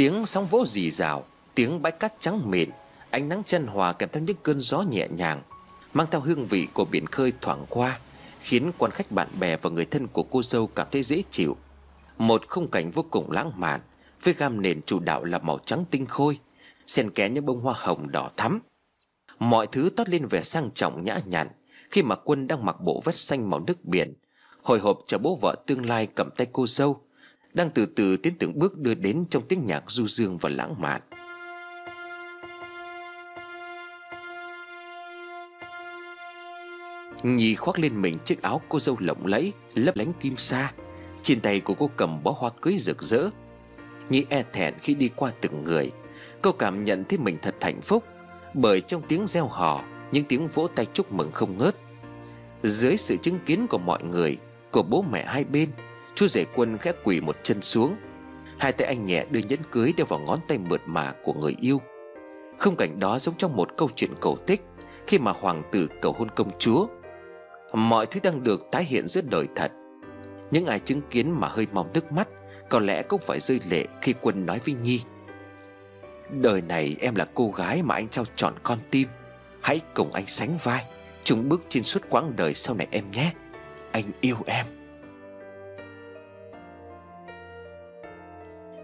Tiếng sóng vỗ rì rào, Tiếng bãi cát trắng mịn, Ánh nắng chân hòa kèm theo những cơn gió nhẹ nhàng, Mang theo hương vị của biển khơi thoảng qua, Khiến quan khách bạn bè và người thân của cô dâu cảm thấy dễ chịu. Một khung cảnh vô cùng lãng mạn, Với gam nền chủ đạo là màu trắng tinh khôi, Xen kẽ những bông hoa hồng đỏ thắm. Mọi thứ toát lên vẻ sang trọng nhã nhặn Khi mà quân đang mặc bộ vest xanh màu nước biển, Hồi hộp chờ bố vợ tương lai cầm tay cô dâu đang từ từ tiến từng bước đưa đến trong tiếng nhạc du dương và lãng mạn. Nhi khoác lên mình chiếc áo cô dâu lộng lẫy, Lấp lánh kim sa. Trên tay của cô cầm bó hoa cưới rực rỡ. Nhi e thẹn khi đi qua từng người. Cô cảm nhận thấy mình thật hạnh phúc, Bởi trong tiếng reo hò, Những tiếng vỗ tay chúc mừng không ngớt. Dưới sự chứng kiến của mọi người, Của bố mẹ hai bên Chú rể quân khẽ quỳ một chân xuống. Hai tay anh nhẹ đưa nhẫn cưới đeo vào ngón tay mượt mà của người yêu. Không cảnh đó giống trong một câu chuyện cổ tích, Khi mà hoàng tử cầu hôn công chúa. Mọi thứ đang được tái hiện giữa đời thật. Những ai chứng kiến mà hơi mong nước mắt, Có lẽ cũng phải rơi lệ khi quân nói với Nhi. Đời này em là cô gái mà anh trao trọn con tim. Hãy cùng anh sánh vai chúng bước trên suốt quãng đời sau này em nhé. Anh yêu em.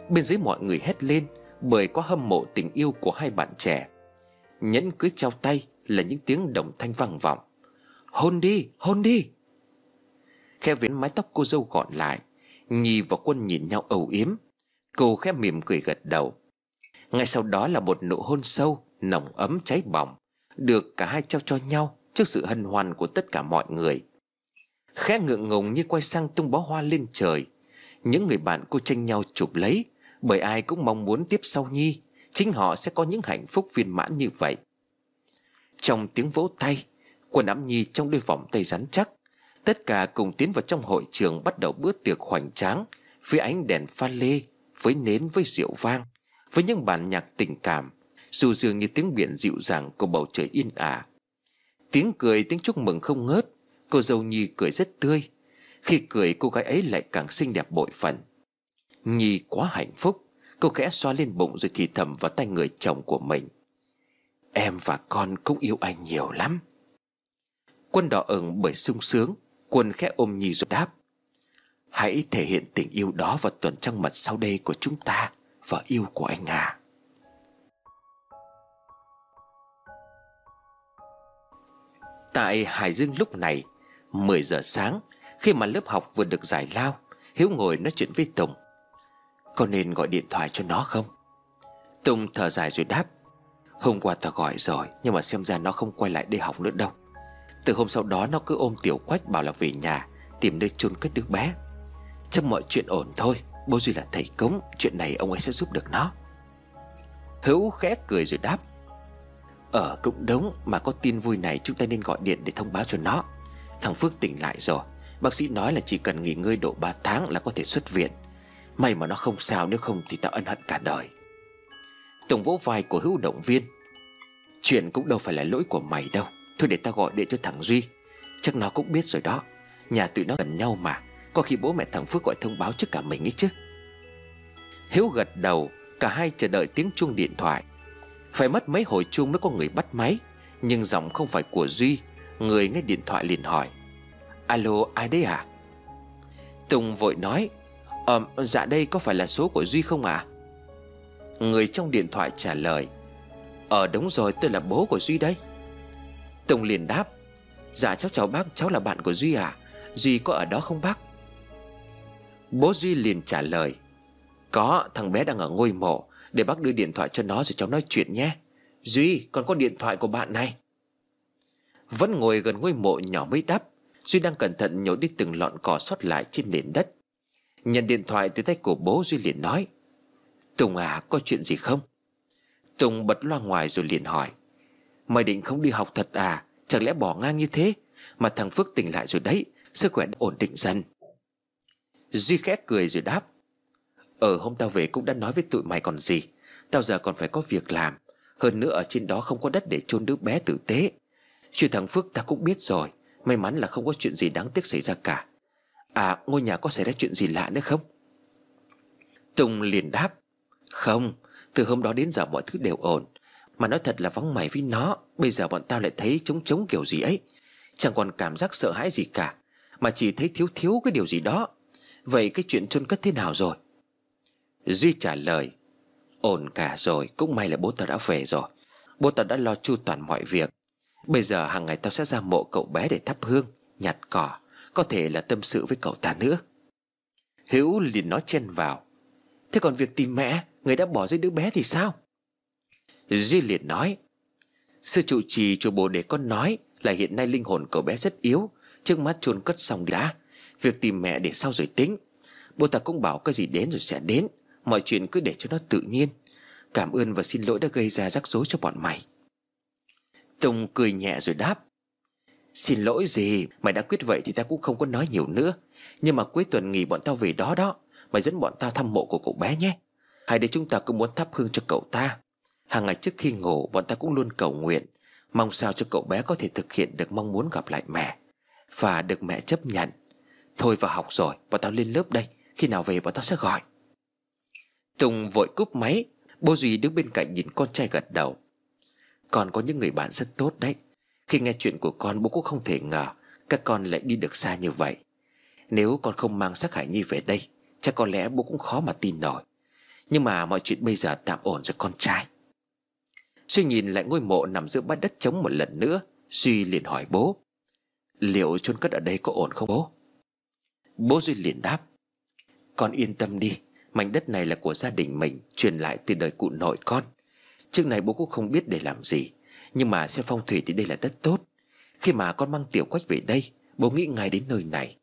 Bên dưới mọi người hét lên Bởi có hâm mộ tình yêu của hai bạn trẻ. Nhẫn cưới trao tay Là những tiếng đồng thanh vang vọng. Hôn đi, hôn đi. Khe vén mái tóc cô dâu gọn lại Nhi và quân nhìn nhau âu yếm. Cô khẽ mỉm cười gật đầu. Ngay sau đó là một nụ hôn sâu Nồng ấm cháy bỏng Được cả hai trao cho nhau Trước sự hân hoan của tất cả mọi người. Khẽ ngượng ngùng như quay sang tung bó hoa lên trời Những người bạn cô tranh nhau chụp lấy bởi ai cũng mong muốn tiếp sau Nhi, Chính họ sẽ có những hạnh phúc viên mãn như vậy. Trong tiếng vỗ tay Quân ấm Nhi trong đôi vòng tay rắn chắc, Tất cả cùng tiến vào trong hội trường Bắt đầu bữa tiệc hoành tráng, Với ánh đèn pha lê, Với nến, với rượu vang, Với những bản nhạc tình cảm, Dù dường như tiếng biển dịu dàng Của bầu trời yên ả. Tiếng cười, tiếng chúc mừng không ngớt, Cô dâu Nhi cười rất tươi. Khi cười, cô gái ấy lại càng xinh đẹp bội phần. Nhi quá hạnh phúc, Cô khẽ xoa lên bụng rồi thì thầm vào tay người chồng của mình. Em và con cũng yêu anh nhiều lắm. Quân đỏ ửng bởi sung sướng, Quân khẽ ôm Nhi rồi đáp. Hãy thể hiện tình yêu đó vào tuần trăng mật sau đây của chúng ta Và yêu của anh à. Tại Hải Dương lúc này 10 giờ sáng, Khi mà lớp học vừa được giải lao, Hiếu ngồi nói chuyện với Tùng có nên gọi điện thoại cho nó không? Tùng thở dài rồi đáp. Hôm qua ta gọi rồi, Nhưng mà xem ra nó không quay lại đây học nữa đâu. Từ hôm sau đó nó cứ ôm tiểu quách bảo là về nhà, Tìm nơi chôn cất đứa bé. Chắc mọi chuyện ổn thôi, Bố Duy là thầy cống Chuyện này ông ấy sẽ giúp được nó. Hữu khẽ cười rồi đáp. Ở cũng đúng, Mà có tin vui này chúng ta nên gọi điện để thông báo cho nó. Thằng Phước tỉnh lại rồi, Bác sĩ nói là chỉ cần nghỉ ngơi độ 3 tháng là có thể xuất viện. May mà nó không sao nếu không thì tao ân hận cả đời. Tùng vỗ vai của hữu động viên. Chuyện cũng đâu phải là lỗi của mày đâu. Thôi để tao gọi điện cho thằng Duy. Chắc nó cũng biết rồi đó. Nhà tụi nó gần nhau mà. Có khi bố mẹ thằng Phước gọi thông báo trước cả mình ấy chứ. Hiếu gật đầu. Cả hai chờ đợi tiếng chuông điện thoại. Phải mất mấy hồi chuông mới có người bắt máy. Nhưng giọng không phải của Duy. Người nghe điện thoại liền hỏi. Alo, ai đấy à Tùng vội nói. Ờ dạ đây có phải là số của Duy không ạ? À? Người trong điện thoại trả lời. Ờ đúng rồi, tôi là bố của Duy đây Tùng liền đáp. Dạ cháu chào bác, cháu là bạn của Duy à Duy có ở đó không bác? Bố Duy liền trả lời. Có, thằng bé đang ở ngôi mộ. Để bác đưa điện thoại cho nó rồi cháu nói chuyện nhé. Duy, còn có điện thoại của bạn này. Vẫn ngồi gần ngôi mộ nhỏ mới đắp Duy đang cẩn thận nhổ đi từng lọn cỏ sót lại trên nền đất. Nhận điện thoại từ tay của bố Duy liền nói, Tùng à có chuyện gì không? Tùng bật loa ngoài rồi liền hỏi, Mày định không đi học thật à? Chẳng lẽ bỏ ngang như thế? Mà thằng Phước tỉnh lại rồi đấy, Sức khỏe đã ổn định dần. Duy khẽ cười rồi đáp Ở hôm tao về cũng đã nói với tụi mày còn gì. Tao giờ còn phải có việc làm. Hơn nữa ở trên đó không có đất để chôn đứa bé tử tế. Chuyện thằng Phước ta cũng biết rồi. May mắn là không có chuyện gì đáng tiếc xảy ra cả. À ngôi nhà có xảy ra chuyện gì lạ nữa không? Tùng liền đáp, Không, Từ hôm đó đến giờ mọi thứ đều ổn. Mà nói thật là vắng mày với nó, Bây giờ bọn tao lại thấy trống trống kiểu gì ấy. Chẳng còn cảm giác sợ hãi gì cả, Mà chỉ thấy thiếu thiếu cái điều gì đó. Vậy cái chuyện chôn cất thế nào rồi? Duy trả lời, Ổn cả rồi, Cũng may là bố tao đã về rồi. Bố tao đã lo chu toàn mọi việc. Bây giờ hàng ngày tao sẽ ra mộ cậu bé để thắp hương, Nhặt cỏ. Có thể là tâm sự với cậu ta nữa. Hữu liền nói chen vào. Thế còn việc tìm mẹ, Người đã bỏ rơi đứa bé thì sao? Duy liền nói. Sư trụ trì chùa Bồ Đề con nói Là hiện nay linh hồn cậu bé rất yếu, Trước mắt chôn cất xong đã. Việc tìm mẹ để sau rồi tính. Bồ ta cũng bảo cái gì đến rồi sẽ đến. Mọi chuyện cứ để cho nó tự nhiên. Cảm ơn và xin lỗi đã gây ra rắc rối cho bọn mày. Tùng cười nhẹ rồi đáp. Xin lỗi gì? Mày đã quyết vậy thì ta cũng không có nói nhiều nữa. Nhưng mà cuối tuần nghỉ bọn tao về đó đó. Mày dẫn bọn tao thăm mộ của cậu bé nhé. Hai đứa chúng ta cũng muốn thắp hương cho cậu ta. Hàng ngày trước khi ngủ, Bọn ta cũng luôn cầu nguyện. Mong sao cho cậu bé có thể thực hiện được mong muốn gặp lại mẹ. Và được mẹ chấp nhận. Thôi vào học rồi, Bọn tao lên lớp đây. Khi nào về bọn tao sẽ gọi. Tùng vội cúp máy. Bố Duy đứng bên cạnh nhìn con trai gật đầu. Còn có những người bạn rất tốt đấy. Khi nghe chuyện của con, bố cũng không thể ngờ Các con lại đi được xa như vậy. Nếu con không mang sắc Hải Nhi về đây, Chắc có lẽ bố cũng khó mà tin nổi. Nhưng mà mọi chuyện bây giờ tạm ổn rồi con trai. Suy nhìn lại ngôi mộ nằm giữa bát đất trống một lần nữa, Duy liền hỏi bố, Liệu chôn cất ở đây có ổn không bố? Bố Duy liền đáp, Con yên tâm đi, Mảnh đất này là của gia đình mình, Truyền lại từ đời cụ nội con. Trước này bố cũng không biết để làm gì. Nhưng mà xem phong thủy thì đây là đất tốt. Khi mà con mang tiểu quách về đây, Bố nghĩ ngay đến nơi này.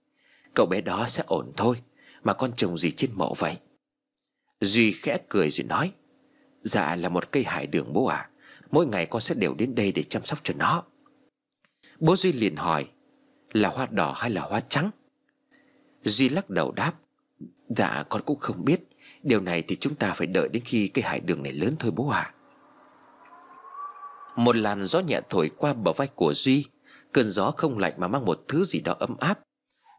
Cậu bé đó sẽ ổn thôi, Mà con trồng gì trên mộ vậy? Duy khẽ cười rồi nói Dạ là một cây hải đường bố à Mỗi ngày con sẽ đều đến đây để chăm sóc cho nó. Bố Duy liền hỏi, Là hoa đỏ hay là hoa trắng? Duy lắc đầu đáp Dạ con cũng không biết. Điều này thì chúng ta phải đợi đến khi cây hải đường này lớn thôi bố ạ. Một làn gió nhẹ thổi qua bờ vai của Duy. Cơn gió không lạnh mà mang một thứ gì đó ấm áp.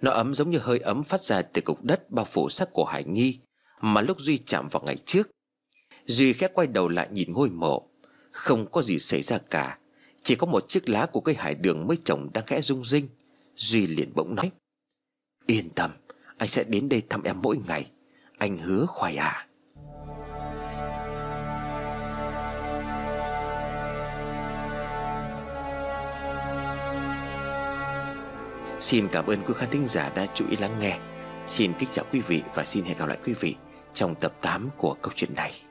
Nó ấm giống như hơi ấm phát ra từ cục đất bao phủ sắc của Hải Nhi, Mà lúc Duy chạm vào ngày trước. Duy khẽ quay đầu lại nhìn ngôi mộ. Không có gì xảy ra cả. Chỉ có một chiếc lá của cây hải đường mới trồng đang khẽ rung rinh. Duy liền bỗng nói, Yên tâm, Anh sẽ đến đây thăm em mỗi ngày. Anh hứa khoai à Xin cảm ơn quý khán thính giả đã chú ý lắng nghe. Xin kính chào quý vị và xin hẹn gặp lại quý vị trong tập 8 của câu chuyện này.